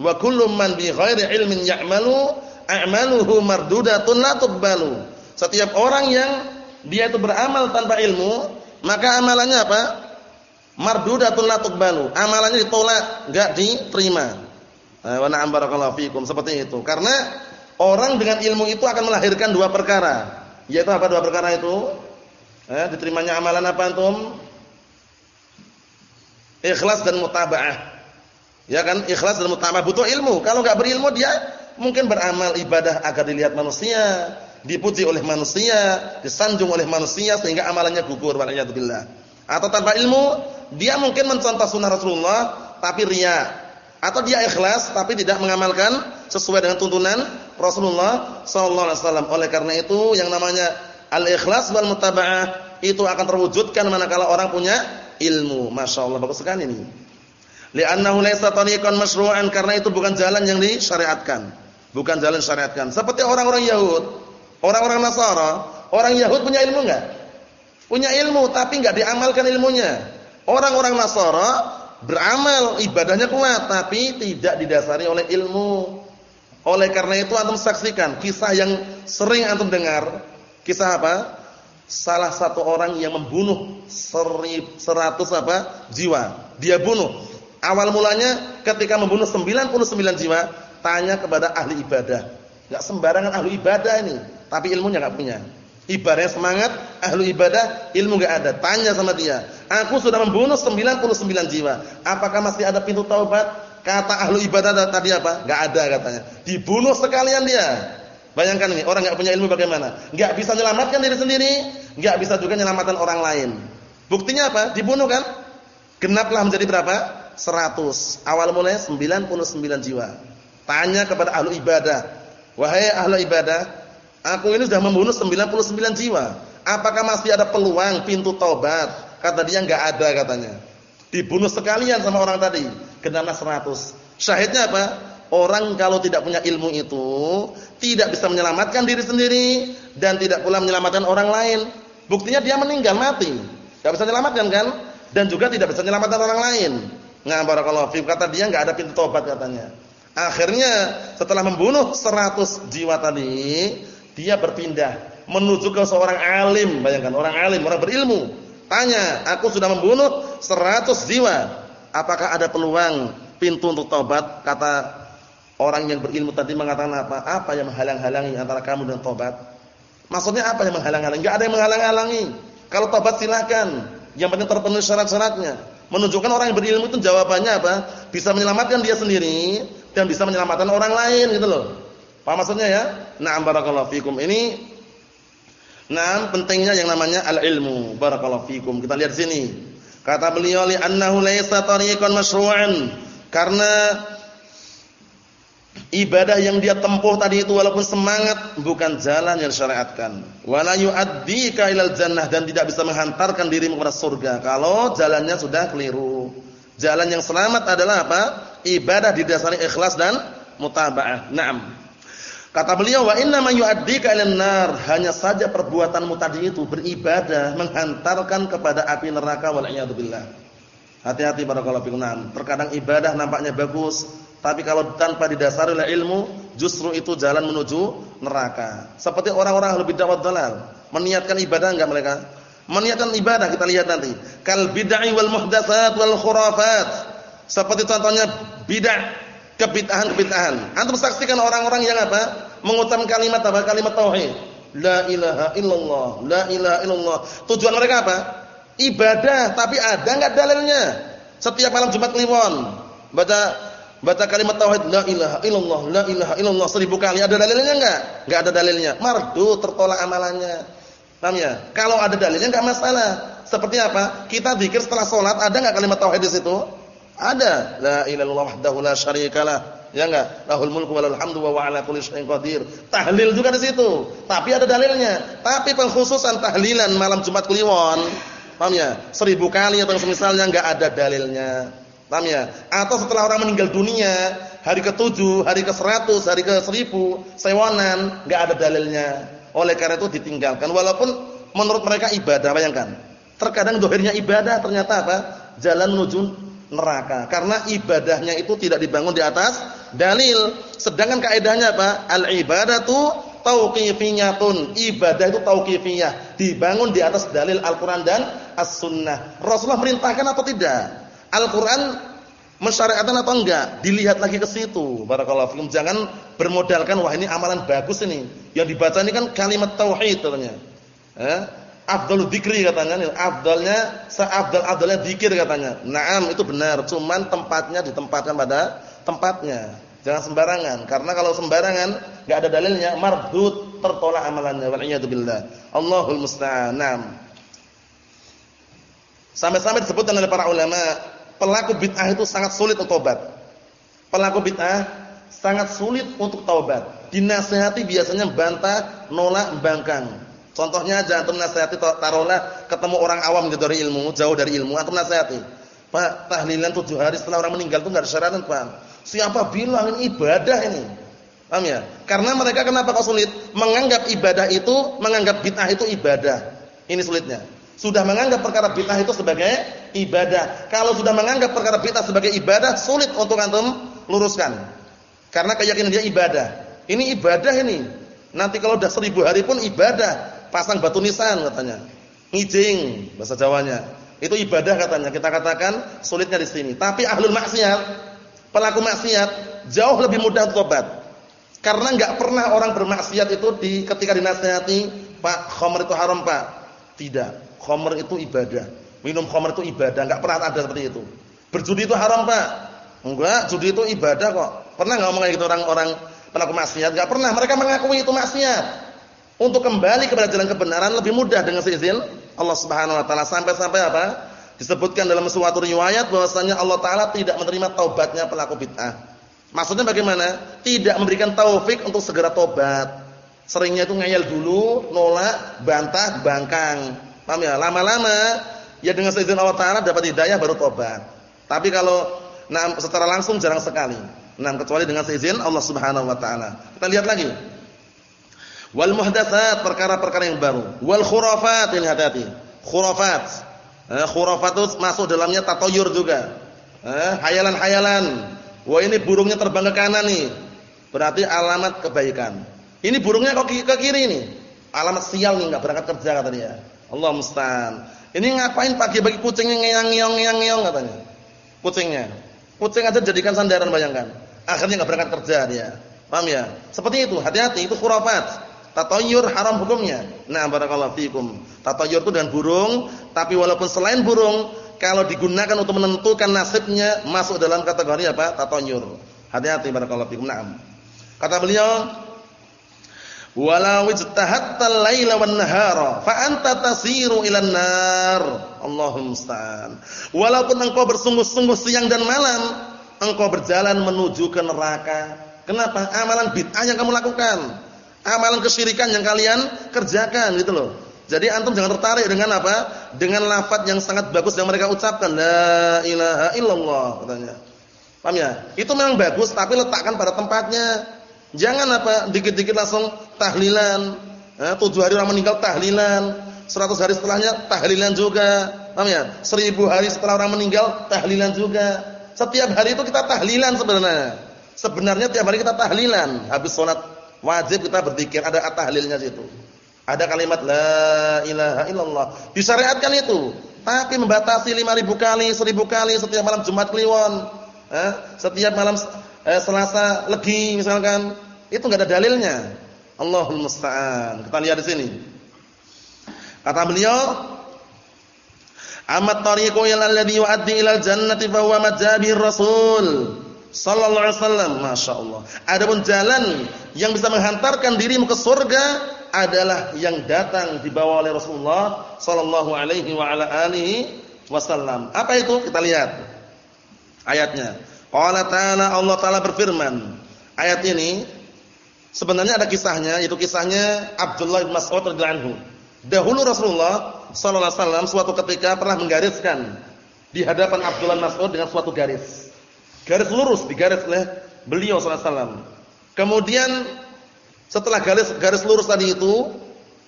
Speaker 2: wa kullu man bi ghairi ilmin ya'malu a'maluhu mardudatun la tuqbalu. Setiap orang yang dia itu beramal tanpa ilmu, maka amalannya apa? mardudatun la tuqbalu. Amalannya ditolak, enggak diterima. Eh, wa na'am barakallahu fikum seperti itu. Karena orang dengan ilmu itu akan melahirkan dua perkara. Yaitu apa dua perkara itu? Eh, diterimanya amalan apa antum? Ikhlas dan mutaba'ah. Ya kan? Ikhlas dan mutaba'ah butuh ilmu. Kalau enggak berilmu dia mungkin beramal ibadah agar dilihat manusia, dipuji oleh manusia, disanjung oleh manusia sehingga amalannya gugur waliyadzubillah. Atau tanpa ilmu dia mungkin mencontoh sunnah Rasulullah tapi ria atau dia ikhlas tapi tidak mengamalkan sesuai dengan tuntunan Rasulullah sallallahu alaihi wasallam. Oleh karena itu yang namanya al-ikhlas wal mutaba'ah itu akan terwujudkan manakala orang punya ilmu. Masyaallah bagus sekali ini. Li'annahu laysa tariqan masyru'an karena itu bukan jalan yang disyariatkan. Bukan jalan syariatkan. Seperti orang-orang Yahud, orang-orang Nasara, orang Yahud punya ilmu enggak? Punya ilmu tapi enggak diamalkan ilmunya. Orang-orang Nasara beramal, ibadahnya kuat tapi tidak didasari oleh ilmu. Oleh karena itu antum saksikan kisah yang sering antum dengar. Kisah apa? Salah satu orang yang membunuh seratus apa? jiwa. Dia bunuh. Awal mulanya ketika membunuh 99 jiwa, tanya kepada ahli ibadah. Enggak sembarangan ahli ibadah ini, tapi ilmunya enggak punya. Ibadahnya semangat, ahlu ibadah, ilmu enggak ada. Tanya sama dia, "Aku sudah membunuh 99 jiwa. Apakah masih ada pintu taubat?" Kata ahlu ibadah tadi apa? Enggak ada katanya. Dibunuh sekalian dia. Bayangkan ini, orang enggak punya ilmu bagaimana? Enggak bisa menyelamatkan diri sendiri, enggak bisa juga menyelamatkan orang lain. Buktinya apa? Dibunuh kan? Genaplah menjadi berapa? 100. Awal mulanya 99 jiwa. Tanya kepada ahlu ibadah, "Wahai ahlu ibadah, Aku ini sudah membunuh 99 jiwa. Apakah masih ada peluang pintu taubat? Kata dia enggak ada katanya. Dibunuh sekalian sama orang tadi, genaplah 100. Syahidnya apa? Orang kalau tidak punya ilmu itu tidak bisa menyelamatkan diri sendiri dan tidak pula menyelamatkan orang lain. Buktinya dia meninggal mati. Enggak bisa menyelamatkan kan? Dan juga tidak bisa menyelamatkan orang lain. Nah, barakallahu fi kata dia enggak ada pintu taubat katanya. Akhirnya setelah membunuh 100 jiwa tadi, dia berpindah menuju ke seorang alim, bayangkan orang alim, orang berilmu. Tanya, aku sudah membunuh 100 jiwa. Apakah ada peluang pintu untuk taubat? Kata Orang yang berilmu tadi mengatakan apa? Apa yang menghalang-halangi antara kamu dan tobat? Maksudnya apa yang menghalang-halangi? Enggak ada yang menghalang-halangi. Kalau tobat silakan. Yang penting terpenuhi syarat-syaratnya. Menunjukkan orang yang berilmu itu jawabannya apa? Bisa menyelamatkan dia sendiri dan bisa menyelamatkan orang lain gitu loh. Paham maksudnya ya? Na'am barakallahu fikum. Ini Nah, pentingnya yang namanya al-ilmu. Barakallahu fikum. Kita lihat sini. Kata beliau li annahu laisa tariqan masyru'an. Karena ibadah yang dia tempuh tadi itu walaupun semangat bukan jalan yang disyariatkan. Wala yu'addika ilal jannah dan tidak bisa menghantarkan dirimu kepada surga kalau jalannya sudah keliru. Jalan yang selamat adalah apa? Ibadah didasari ikhlas dan mutaba'ah. Naam. Kata beliau wa inna man yu'addika ilan nar, hanya saja perbuatanmu tadi itu beribadah menghantarkan kepada api neraka wal iyadu billah. Hati-hati kalau fikum. Terkadang ibadah nampaknya bagus, tapi kalau tanpa didasari oleh ilmu, justru itu jalan menuju neraka. Seperti orang-orang lebih dakwah dalal, meniatkan ibadah enggak mereka? Meniatkan ibadah kita lihat nanti. Kal bid'ah wal muhdatsat wal khurafat. Seperti contohnya bid'ah kebid'ahan-kebid'ahan. Antum saksikan orang-orang yang apa? Mengucapkan kalimat apa? Kalimat tauhid. La ilaha illallah, la ilaha illallah. Tujuan mereka apa? Ibadah, tapi ada enggak dalilnya? Setiap malam Jumat Kliwon baca baca kalimat tauhid la ilaha illallah, la ilaha illallah seribu kali. Ada dalilnya enggak? Enggak ada dalilnya. Mardu tertolak amalannya. Paham ya? Kalau ada dalilnya enggak masalah. Seperti apa? Kita zikir setelah salat, ada enggak kalimat tauhid di situ? Ada. La ilaha illallah wahdahu la syarikalah. Ya enggak? Lahul mulku walal hamdu wa ala kulli syai'in qadir. Tahlil juga di situ. Tapi ada dalilnya. Tapi pengkhususan tahlilan malam Jumat Kliwon, paham ya? Seribu kali atau semisalnya enggak ada dalilnya. Paham ya? Atau setelah orang meninggal dunia, hari ke-7, hari ke-100, hari ke-1000, sewanan, enggak ada dalilnya. Oleh karena itu ditinggalkan walaupun menurut mereka ibadah, bayangkan. Terkadang dohirnya ibadah ternyata apa? Jalan menuju neraka karena ibadahnya itu tidak dibangun di atas dalil sedangkan kaidahnya apa al ibadatu tauqifiyatun ibadah itu tauqifiyah dibangun di atas dalil Al-Qur'an dan As-Sunnah Rasulullah merintahkan atau tidak Al-Qur'an mensyariatkan atau enggak dilihat lagi ke situ barakallahu fikum jangan bermodalkan wah ini amalan bagus ini yang dibaca ini kan kalimat tauhid katanya eh? afdalul dzikri katanya, afdalnya seafdal-afdalnya zikir katanya. Naam itu benar, cuman tempatnya ditempatkan pada tempatnya. Jangan sembarangan, karena kalau sembarangan enggak ada dalilnya, mardud, tertolak amalannya. Wal billah. Allahul musta'an. Sampai-sampai disebutkan oleh para ulama, pelaku bid'ah itu sangat sulit untuk taubat. Pelaku bid'ah sangat sulit untuk taubat. Dinasihati biasanya bantah, nolak, bangkang. Contohnya aja antum nasihati taruhlah ketemu orang awam gitu dari ilmu, jauh dari ilmu, antum nasihati. Pak, tahlilan tujuh hari setelah orang meninggal itu enggak ada syarat, Pak. Siapa bilang ini ibadah ini? Paham ya? Karena mereka kenapa kok sulit? Menganggap ibadah itu, menganggap bid'ah itu ibadah. Ini sulitnya. Sudah menganggap perkara bid'ah itu sebagai ibadah. Kalau sudah menganggap perkara bid'ah sebagai ibadah, sulit untuk antum luruskan. Karena keyakinan dia ibadah. Ini ibadah ini. Nanti kalau sudah seribu hari pun ibadah pasang batu nisan katanya. Ngijing bahasa Jawanya. Itu ibadah katanya. Kita katakan sulitnya di sini. Tapi ahlul maksiat, pelaku maksiat jauh lebih mudah tobat. Karena enggak pernah orang bermaksiat itu di ketika dinasihati, Pak, khamr itu haram, Pak. Tidak. Khamr itu ibadah. Minum khamr itu ibadah, enggak pernah ada seperti itu. Berjudi itu haram, Pak. Enggak, judi itu ibadah kok. Pernah enggak ngomong kayak gitu orang-orang pelaku maksiat? Enggak pernah. Mereka mengakui itu maksiat untuk kembali kepada jalan kebenaran lebih mudah dengan seizin Allah Subhanahu wa taala sampai-sampai apa? Disebutkan dalam suatu riwayat bahwasanya Allah taala tidak menerima taubatnya pelaku bid'ah. Maksudnya bagaimana? Tidak memberikan taufik untuk segera tobat. Seringnya itu ngeyel dulu, nolak, bantah, bangkang. Paham ya? Lama-lama ya dengan seizin Allah taala dapat hidayah baru tobat. Tapi kalau nah secara langsung jarang sekali. Nah, kecuali dengan seizin Allah Subhanahu wa taala. Kita lihat lagi. Wal muhdatsat perkara-perkara yang baru. Wal khurafat ini hati-hati. Khurafat. Eh, khurafat itu masuk dalamnya tatoyur juga. Eh, hayalan-hayalan. Wah ini burungnya terbang ke kanan nih. Berarti alamat kebaikan. Ini burungnya kok ke kiri nih. Alamat sial nih enggak berangkat kerja kata dia. Allah musta'an. Ini ngapain pagi-pagi kucingnya ngeyang-ngeyang ngeyang-ngeyang katanya. Kucingnya. Kucing aja jadikan sandaran bayangkan. Akhirnya enggak berangkat kerja dia. Paham ya? Seperti itu, hati-hati itu khurafat. Tatoyur haram hukumnya. Nah, barakallahu fikum. Tatoyur itu dengan burung, tapi walaupun selain burung, kalau digunakan untuk menentukan nasibnya masuk dalam kategori apa? Tatoyur. Hati-hati barakallahu fikum. Naam. Kata beliau, "Walau ijtahatta al-laila wan nahara fa anta tasiru ila nar." Allahumma musta'an. Walaupun engkau bersungguh-sungguh siang dan malam, engkau berjalan menuju ke neraka. Kenapa? Amalan bid'ah yang kamu lakukan amalan kesyirikan yang kalian kerjakan gitu loh. Jadi antum jangan tertarik dengan apa? Dengan lafaz yang sangat bagus yang mereka ucapkan la ilaha illallah katanya. Paham ya? Itu memang bagus tapi letakkan pada tempatnya. Jangan apa dikit-dikit langsung tahlilan. Eh, tujuh hari orang meninggal tahlilan, seratus hari setelahnya tahlilan juga. Paham ya? Seribu hari setelah orang meninggal tahlilan juga. Setiap hari itu kita tahlilan sebenarnya. Sebenarnya tiap hari kita tahlilan habis sholat Wajib kita berzikir, ada tahlilnya situ. Ada kalimat la ilaha illallah. Disyariatkan itu, tapi membatasi 5000 kali, 1000 kali setiap malam Jumat Kliwon. Eh, setiap malam eh, Selasa Legi misalkan, itu enggak ada dalilnya. Allahul musta'an. Kita lihat di sini. Kata beliau, "Amat tariqu alladhi yu'addi ila jannati fa huwa majabir rasul." sallallahu alaihi wasallam, masyaallah. Adapun jalan yang bisa menghantarkan dirimu ke surga adalah yang datang dibawa oleh Rasulullah sallallahu alaihi wa ala alihi wasallam. Apa itu? Kita lihat ayatnya. Qala ta'ala Allah taala berfirman. Ayat ini sebenarnya ada kisahnya, itu kisahnya Abdullah bin Mas'ud radhiyallahu anhu. Dahulu Rasulullah sallallahu alaihi wasallam suatu ketika pernah menggariskan di hadapan Abdullah bin Mas'ud dengan suatu garis. Garis lurus digaris oleh beliau sallallahu alaihi wasallam. Kemudian setelah garis garis lurus tadi itu,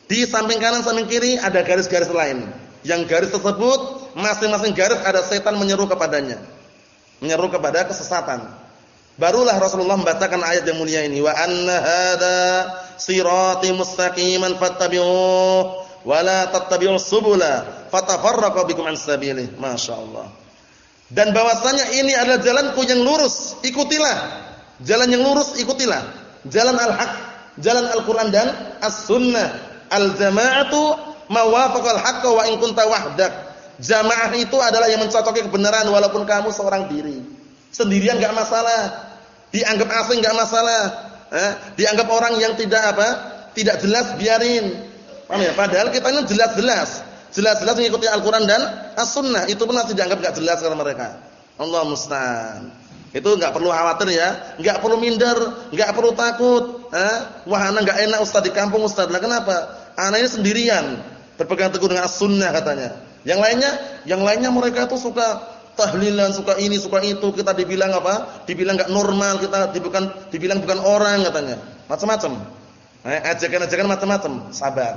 Speaker 2: di samping kanan samping kiri ada garis-garis lain. Yang garis tersebut masing-masing garis ada setan menyeru kepadanya. Menyeru kepada kesesatan. Barulah Rasulullah membacakan ayat yang mulia ini, wa anna hadza sirati mustaqiman fattabi'uh wa la tattabi'us subula fatafarraqu bikum an sabilih. Masyaallah. Dan bahwasanya ini adalah jalanku yang lurus, ikutilah Jalan yang lurus ikutilah. Jalan al-haq, jalan Al-Qur'an dan as-sunnah. Al-jama'atu mawafaqal haqqa wa in kunta wahdak. Jamaah itu adalah yang mencocoki kebenaran walaupun kamu seorang diri. Sendirian enggak masalah. Dianggap asing enggak masalah. Eh, dianggap orang yang tidak apa? Tidak jelas biarin. Paham ya? Padahal kita ini jelas-jelas. Jelas-jelas mengikuti Al-Qur'an dan As-Sunnah. Itu pun masih dianggap enggak jelas oleh mereka. Allah musta'an. Itu enggak perlu khawatir ya, enggak perlu minder, enggak perlu takut. Eh? Wah, anak enggak enak ustaz di kampung ustaz. Lah kenapa? Anak ini sendirian, berpegang teguh dengan as-sunnah katanya. Yang lainnya, yang lainnya mereka itu suka tahlilan, suka ini, suka itu. Kita dibilang apa? Dibilang enggak normal, kita dibilang dibilang bukan orang katanya. Macam-macam. Eh, ajakan-ajakan macam-macam. Sabar.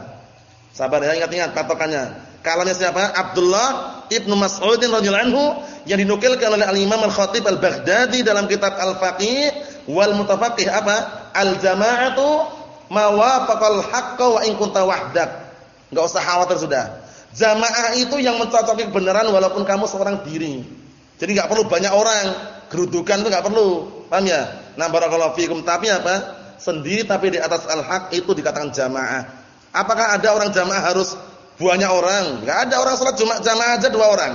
Speaker 2: Sabar ya, ingat-ingat patokannya. Kalanya siapa? Abdullah Ibnu Mas'ud radhiyallahu anhu yang dinukilkan oleh Al-Imam Al-Khatib Al-Baghdadi dalam kitab Al-Faqih wal Mutafaqih apa? Al-jama'atu ma wafaqal haqqo wa in kunta wahdak. Enggak usah khawatir sudah. Jamaah itu yang mencocoki kebenaran walaupun kamu seorang diri. Jadi enggak perlu banyak orang, gerudukan itu enggak perlu. Paham ya? Nah, barakallahu fikum. Tapi apa? Sendiri tapi di atas al-haq itu dikatakan jamaah. Apakah ada orang jamaah harus banyak orang? Enggak ada orang salat cuma jamaah aja dua orang.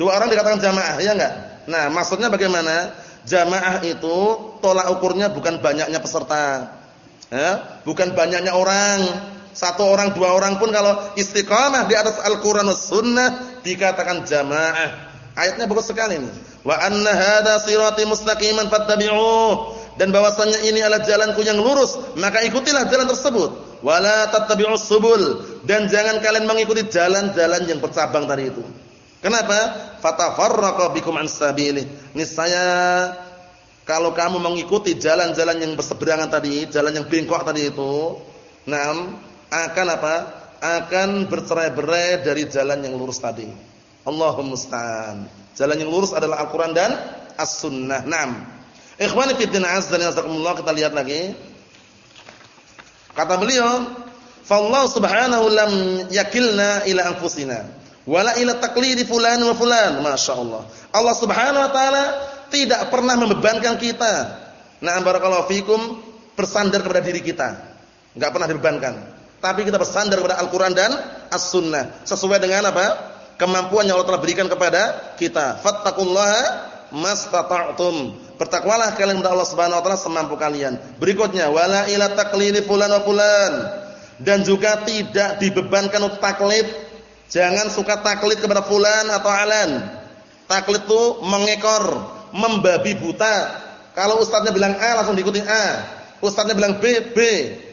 Speaker 2: Dua orang dikatakan jamaah, ya enggak? Nah, maksudnya bagaimana? Jamaah itu tolak ukurnya bukan banyaknya peserta. Ya, bukan banyaknya orang. Satu orang, dua orang pun kalau istiqamah di atas Al-Qur'an dan Sunnah dikatakan jamaah. Ayatnya bagus sekali ini. Wa anna hadza sirati mustaqiman fattabi'uh. Dan bahwasanya ini adalah jalanku yang lurus, maka ikutilah jalan tersebut. Wala tattabi'us subul dan jangan kalian mengikuti jalan-jalan yang bercabang tadi itu. Kenapa? Fatafarraqa bikum an sabilih. Niscaya kalau kamu mengikuti jalan-jalan yang berseberangan tadi, jalan yang bengkok tadi itu, nam akan apa? Akan bercerai-berai dari jalan yang lurus tadi. Allahumma musta'an. Jalan yang lurus adalah Al-Qur'an dan As-Sunnah. Naam. Ikhwani fi din azza wa jalla kita lihat lagi. Kata beliau, "Fallahu subhanahu lam yakilna ila anfusina." wala ila taqlidi fulan wa fulan masyaallah Allah Subhanahu wa taala tidak pernah membebankan kita Nah, barakallahu fikum bersandar kepada diri kita. Enggak pernah dibebankan. Tapi kita bersandar kepada Al-Qur'an dan As-Sunnah sesuai dengan apa? kemampuan yang Allah telah berikan kepada kita. Fattaqullaha mastata'tum. Bertakwalah kalian kepada Allah Subhanahu wa taala semampu kalian. Berikutnya, wala ila taqlidi fulan wa fulan. Dan juga tidak dibebankan untuk taklid. Jangan suka taklid kepada fulan atau alan. Taklid itu mengekor, membabi buta. Kalau ustaznya bilang A langsung diikuti A. Ustaznya bilang B, B.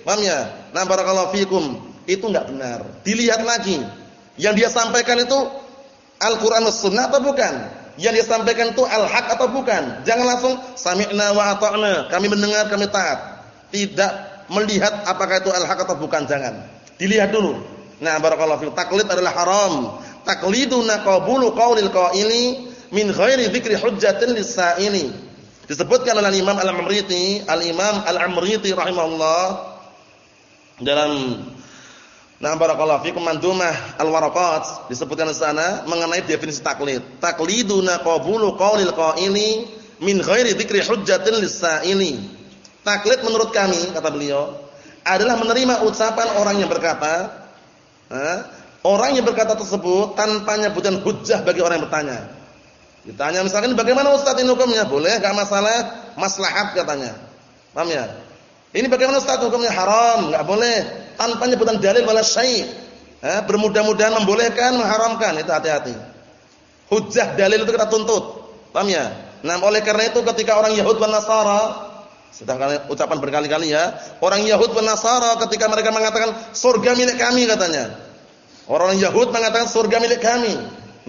Speaker 2: Paham ya? Nah, barakallahu fikum. Itu enggak benar. Dilihat lagi yang dia sampaikan itu Al-Qur'an was sunnah atau bukan? Yang dia sampaikan itu al-haq atau bukan? Jangan langsung sami'na wa ata'na, kami mendengar, kami taat. Tidak melihat apakah itu al-haq atau bukan, jangan. Dilihat dulu. Nah, barakallahu fiik. Taklid adalah haram. Takliduna qabulu qaulil qaili min ghairi dzikri hujjatin lis-sa'ili. Disebutkan oleh Imam Al-Amriti, Al-Imam Al-Amriti rahimahullah dalam Nah, barakallahu fikum mandumah al-waraqat disebutkan di sana mengenai definisi taklid. Takliduna qabulu qaulil qaili min ghairi dzikri hujjatin lis-sa'ili. Taklid menurut kami kata beliau adalah menerima ucapan orang yang berkata, orang yang berkata tersebut tanpa nyebutan hujjah bagi orang yang bertanya. Ditanya misalkan bagaimana Ustaz ini hukumnya? Boleh enggak masalah, maslahat katanya. Paham ya? Ini bagaimana Ustaz hukumnya haram, enggak boleh tanpa nyebutan dalil wala syai'. Eh, bermudah-mudahan membolehkan, mengharamkan, itu hati-hati. Hujjah dalil itu kita tuntut. Paham ya? Nah, oleh karena itu ketika orang Yahud dan Nasara sudah ucapan berkali-kali ya, orang Yahud dan Nasara ketika mereka mengatakan surga milik kami katanya. Orang Yahud mengatakan surga milik kami.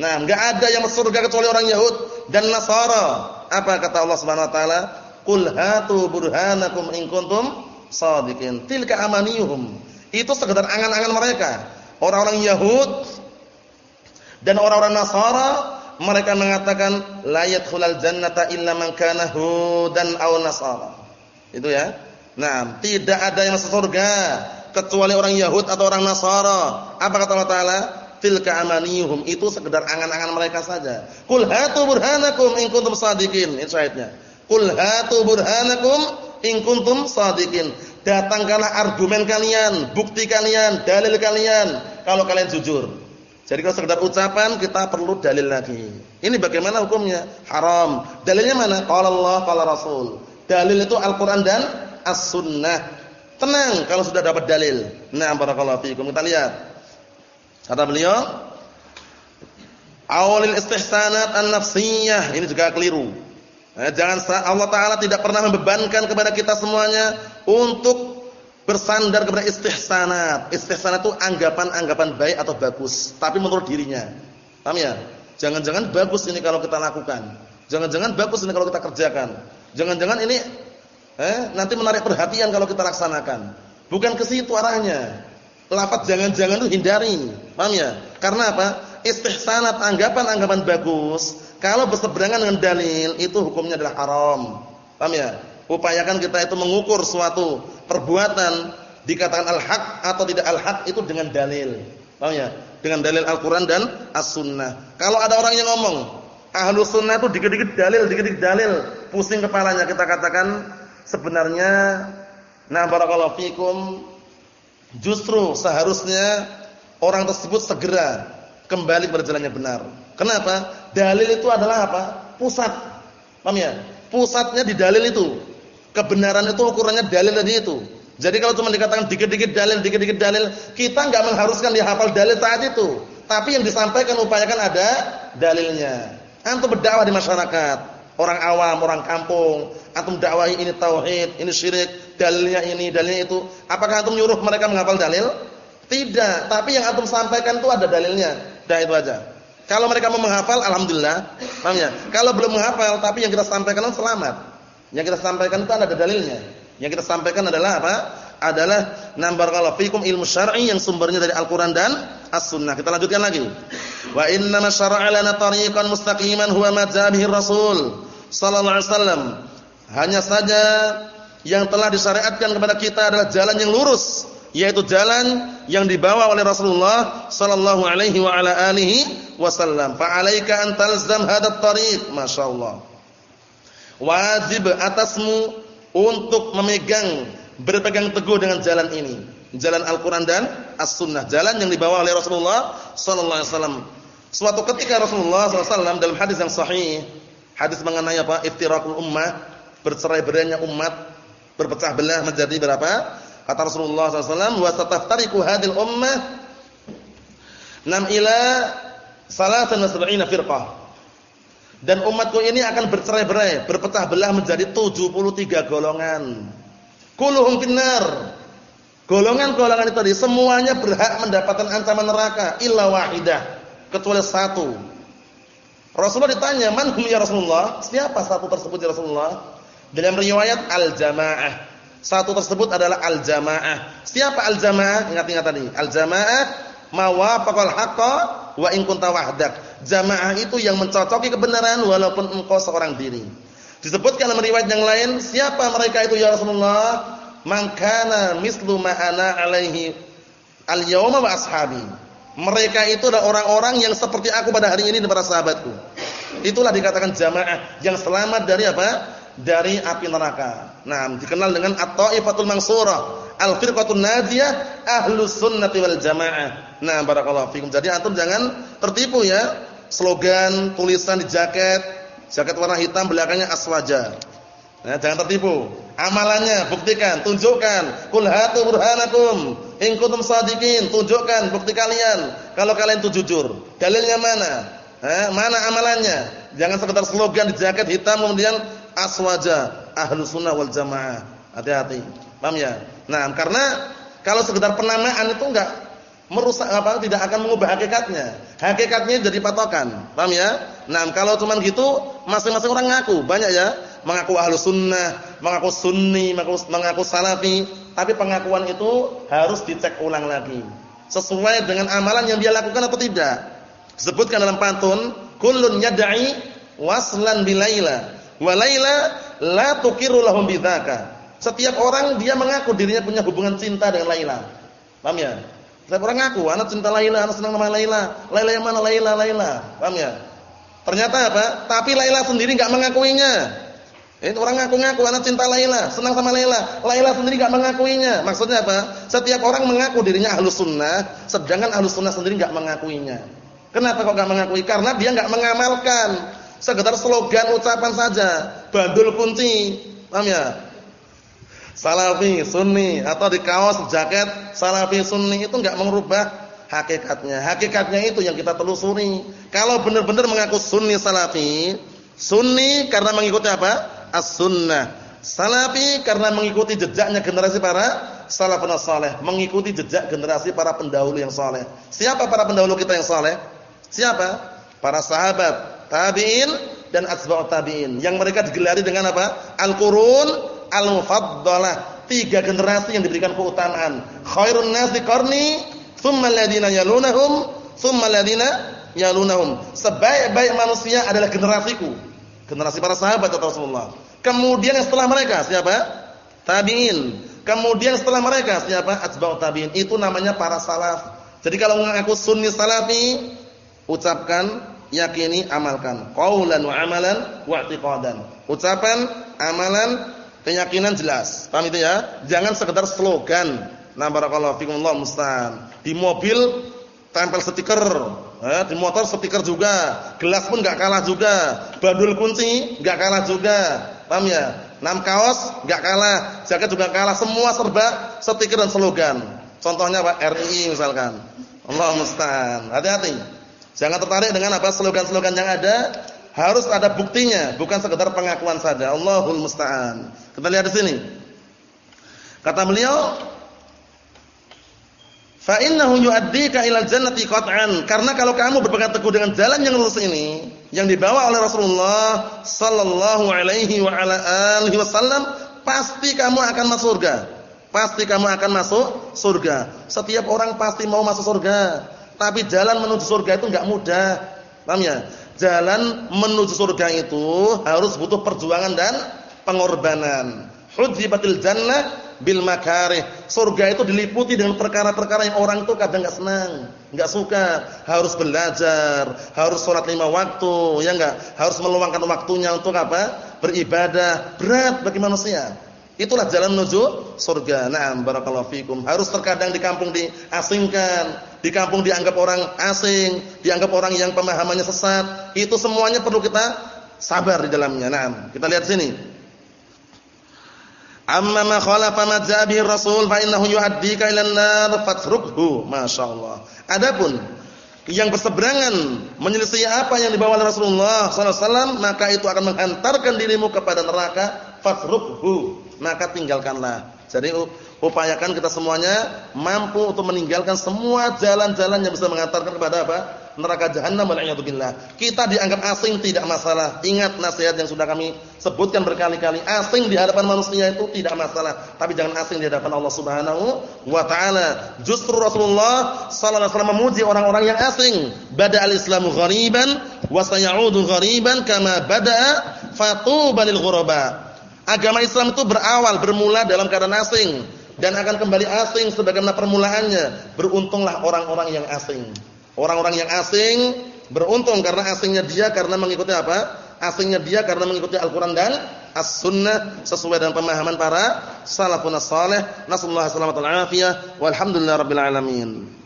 Speaker 2: Nah, enggak ada yang surga kecuali orang Yahud dan Nasara. Apa kata Allah Subhanahu wa taala? Qul hatu burhanakum in kuntum shadiqin. Tilka amaniyuhum. Itu sekedar angan-angan mereka. Orang-orang Yahud dan orang-orang Nasara mereka mengatakan la yadkhulul jannata illa man kana hudan aw nasara. Itu ya. Nah, tidak ada yang masuk surga kecuali orang Yahud atau orang Nasara. Apa kata Allah Taala? Tilka amaniyuhum. Itu sekedar angan-angan mereka saja. Qul hatu burhanakum in kuntum shadiqin. Ayatnya. Qul hatu burhanakum in kuntum. Datangkanlah argumen kalian, bukti kalian, dalil kalian kalau kalian jujur. Jadi kalau sekedar ucapan kita perlu dalil lagi. Ini bagaimana hukumnya? Haram. Dalilnya mana? Qala Allah, qala Rasul. Dalil itu Al-Qur'an dan As-Sunnah. Tenang kalau sudah dapat dalil. Nah, barakallahu fiikum. Kita lihat. Kata beliau, awalil istihsanat an-nafsiyah. Ini juga keliru. Eh, jangan Allah Taala tidak pernah membebankan kepada kita semuanya untuk bersandar kepada istihsanat. Istihsanat itu anggapan-anggapan baik atau bagus, tapi menurut dirinya. Paham ya? Jangan-jangan bagus ini kalau kita lakukan. Jangan-jangan bagus ini kalau kita kerjakan. Jangan-jangan ini eh nanti menarik perhatian kalau kita laksanakan. Bukan ke situ arahnya. Lafaz jangan-jangan itu hindari. Paham ya? Karena apa? Istihsanat anggapan-anggapan bagus kalau berseberangan dengan dalil itu hukumnya adalah haram. Paham ya? Upayakan kita itu mengukur suatu perbuatan dikatakan al-haq atau tidak al-haq itu dengan dalil. Paham ya? Dengan dalil Al-Qur'an dan As-Sunnah. Kalau ada orang yang ngomong, ahlu sunnah itu dikit-dikit dalil, dikit-dikit dalil, pusing kepalanya kita katakan sebenarnya nah barakallahu fikum justru seharusnya orang tersebut segera kembali yang benar. Kenapa? Dalil itu adalah apa? Pusat. Paham ya? Pusatnya di dalil itu. Kebenaran itu ukurannya dalil tadi itu. Jadi kalau cuma dikatakan dikit-dikit dalil, dikit-dikit dalil, kita enggak mengharuskan dia hafal dalil saat itu. Tapi yang disampaikan upayakan ada dalilnya. Antum berdakwah di masyarakat, orang awam, orang kampung, antum dakwahi ini tauhid, ini syirik, dalilnya ini, dalilnya itu. Apakah antum nyuruh mereka menghafal dalil? Tidak, tapi yang antum sampaikan itu ada dalilnya. Dah itu aja. Kalau mereka mau menghafal, alhamdulillah. Paham ya? Kalau belum menghafal, tapi yang kita sampaikan kan selamat. Yang kita sampaikan itu ada dalilnya. Yang kita sampaikan adalah apa? Adalah nambar kalau fikum ilmu syar'i yang sumbernya dari Al-Qur'an dan As-Sunnah. Kita lanjutkan lagi. Wa inna masyara'a lana tariqan mustaqiman huwa ma bihi Rasul sallallahu alaihi wasallam. Hanya saja yang telah disyariatkan kepada kita adalah jalan yang lurus yaitu jalan yang dibawa oleh Rasulullah sallallahu alaihi wa ala alihi wasallam. Fa alaika an talzam hadat tariq, masyaallah. Wajib atasmu untuk memegang berpegang teguh dengan jalan ini, jalan Al-Qur'an dan As-Sunnah, jalan yang dibawa oleh Rasulullah sallallahu alaihi wasallam. Suatu ketika Rasulullah sallallahu alaihi wasallam dalam hadis yang sahih, hadis mengenai apa? Iftirakul ummah, bercerai-berainya umat, berpecah belah menjadi berapa? Kata Rasulullah wasallam, "Wa sataftariqu hadhil ummah nam ila salasan wa sab'ina firqah." Dan umatku ini akan bercerai-berai, berpecah belah menjadi 73 golongan. Kulluhum finnar. Golongan-golongan itu tadi semuanya berhak mendapatkan ancaman neraka illa wahidah, kecuali satu. Rasulullah ditanya, "Man hum ya Rasulullah?" Siapa satu tersebut ya Rasulullah? Dalam riwayat al-jamaah. Satu tersebut adalah al-jamaah. Siapa al-jamaah? Ingat-ingat tadi. Al-jamaah mawafaqal haqqa wa in kunta wahdak. Jamaah itu yang mencocoki kebenaran walaupun engkau seorang diri. Disebutkan dalam riwayat yang lain, siapa mereka itu ya Rasulullah? Man kana mislu ma alaihi al-yauma wa ashabi. Mereka itu adalah orang-orang yang seperti aku pada hari ini dan para sahabatku. Itulah dikatakan jamaah yang selamat dari apa? Dari api neraka. Nah, dikenal dengan at-taifatul mansurah, al-firqatul najiyah, ahlus sunnati wal jamaah. Nah, barakallahu fikum. Jadi antum jangan tertipu ya. Slogan, tulisan di jaket, jaket warna hitam belakangnya aswaja. Nah, jangan tertipu. Amalannya buktikan, tunjukkan. Qul hatu burhanakum in kuntum shadiqin. Tunjukkan bukti kalian kalau kalian itu jujur. Dalilnya mana? Eh, mana amalannya? Jangan sekedar slogan di jaket hitam kemudian aswaja ahlus sunnah wal jamaah. Hati-hati. Paham ya? Nah, karena kalau sekedar penamaan itu enggak merusak apa tidak akan mengubah hakikatnya. Hakikatnya jadi patokan. Paham ya? Nah, kalau cuma gitu masing-masing orang ngaku, banyak ya, mengaku ahlu sunnah, mengaku sunni, mengaku, mengaku salafi, tapi pengakuan itu harus dicek ulang lagi. Sesuai dengan amalan yang dia lakukan atau tidak. Sebutkan dalam pantun, kullun yad'i waslan bilaila, wa laila la tuqiru lahum bidzaka. Setiap orang dia mengaku dirinya punya hubungan cinta dengan Laila. Paham ya? Setiap orang ngaku, anak cinta Laila, anak senang sama Laila. Laila yang mana? Laila, Laila. Paham ya? Ternyata apa? Tapi Laila sendiri enggak mengakuinya. Itu orang ngaku-ngaku anak cinta Laila, senang sama Laila. Laila sendiri enggak mengakuinya. Maksudnya apa? Setiap orang mengaku dirinya ahlus sunnah, sedangkan ahlus sunnah sendiri enggak mengakuinya. Kenapa kok enggak mengakui? Karena dia enggak mengamalkan. Sekedar slogan ucapan saja, bandul kunci. Paham ya? salafi, sunni atau di kaos, jaket salafi, sunni itu enggak mengubah hakikatnya. Hakikatnya itu yang kita telusuri. Kalau benar-benar mengaku sunni salafi, sunni karena mengikuti apa? As-sunnah. Salafi karena mengikuti jejaknya generasi para salafun saleh, mengikuti jejak generasi para pendahulu yang saleh. Siapa para pendahulu kita yang saleh? Siapa? Para sahabat, tabi'in dan asba'ut tabi'in. Yang mereka digelari dengan apa? Al-qurun al-mufaddalah, tiga generasi yang diberikan keutamaan. Khairun nasi qarni, thumma alladziina yalunahum, thumma alladziina yalunahum. Sebaik-baik manusia adalah generasiku. Generasi para sahabat atau Rasulullah. Kemudian yang setelah mereka siapa? Tabi'in. Kemudian setelah mereka siapa? Atba'ut tabi'in. Itu namanya para salaf. Jadi kalau mengaku sunni salafi, ucapkan, yakini, amalkan. Qaulan wa amalan wa i'tiqadan. Ucapan, amalan, Keyakinan jelas. Paham itu ya? Jangan sekedar slogan. Nah barakallahu fikum Allah musta'an. Di mobil tempel stiker, eh, di motor stiker juga. Gelas pun enggak kalah juga. Bandul kunci enggak kalah juga. Paham ya? Nam kaos enggak kalah, jaket juga kalah, semua serba stiker dan slogan. Contohnya apa? RI misalkan. Allah musta'an. Hati-hati. Jangan tertarik dengan apa slogan-slogan yang ada, harus ada buktinya, bukan sekedar pengakuan saja. Allahul musta'an. Kita lihat di sini. Kata beliau, fa innahu yu'addika ilal jannati qat'an. Karena kalau kamu berpegang teguh dengan jalan yang lurus ini, yang dibawa oleh Rasulullah sallallahu alaihi wa ala alihi wasallam, pasti kamu akan masuk surga. Pasti kamu akan masuk surga. Setiap orang pasti mau masuk surga, tapi jalan menuju surga itu enggak mudah. Paham ya? Jalan menuju surga itu harus butuh perjuangan dan pengorbanan. Hujibatil jannah bil makarih. Surga itu diliputi dengan perkara-perkara yang orang itu kadang enggak senang, enggak suka. Harus belajar, harus sholat lima waktu, ya enggak? Harus meluangkan waktunya untuk apa? Beribadah. Berat bagi manusia. Itulah jalan menuju surga. Naam barakallahu fikum. Harus terkadang di kampung diasingkan, di kampung dianggap orang asing, dianggap orang yang pemahamannya sesat. Itu semuanya perlu kita sabar di dalamnya. Naam. Kita lihat sini. Amma ma khalafa ma Rasul fa innahu yu'addika ila an-nar fatrukhu. Masyaallah. Adapun yang berseberangan menyelisih apa yang dibawa oleh Rasulullah sallallahu alaihi wasallam, maka itu akan menghantarkan dirimu kepada neraka fatrukhu maka tinggalkanlah. Jadi upayakan kita semuanya mampu untuk meninggalkan semua jalan-jalan yang bisa mengantarkan kepada apa? neraka jahanam billah. Kita dianggap asing tidak masalah. Ingat nasihat yang sudah kami sebutkan berkali-kali. Asing di hadapan manusia itu tidak masalah, tapi jangan asing di hadapan Allah Subhanahu wa taala. Justru Rasulullah sallallahu alaihi wasallam memuji orang-orang yang asing. Bada al-islamu ghariban wa sayaudu ghariban kama bada'a fatuba lil ghuraba. Agama Islam itu berawal bermula dalam keadaan asing dan akan kembali asing sebagaimana permulaannya. Beruntunglah orang-orang yang asing. Orang-orang yang asing beruntung karena asingnya dia karena mengikuti apa? Asingnya dia karena mengikuti Al-Qur'an dan As-Sunnah sesuai dengan pemahaman para salafun salih. Nasallahu alaihi wasallam. Walhamdulillahirabbil alamin.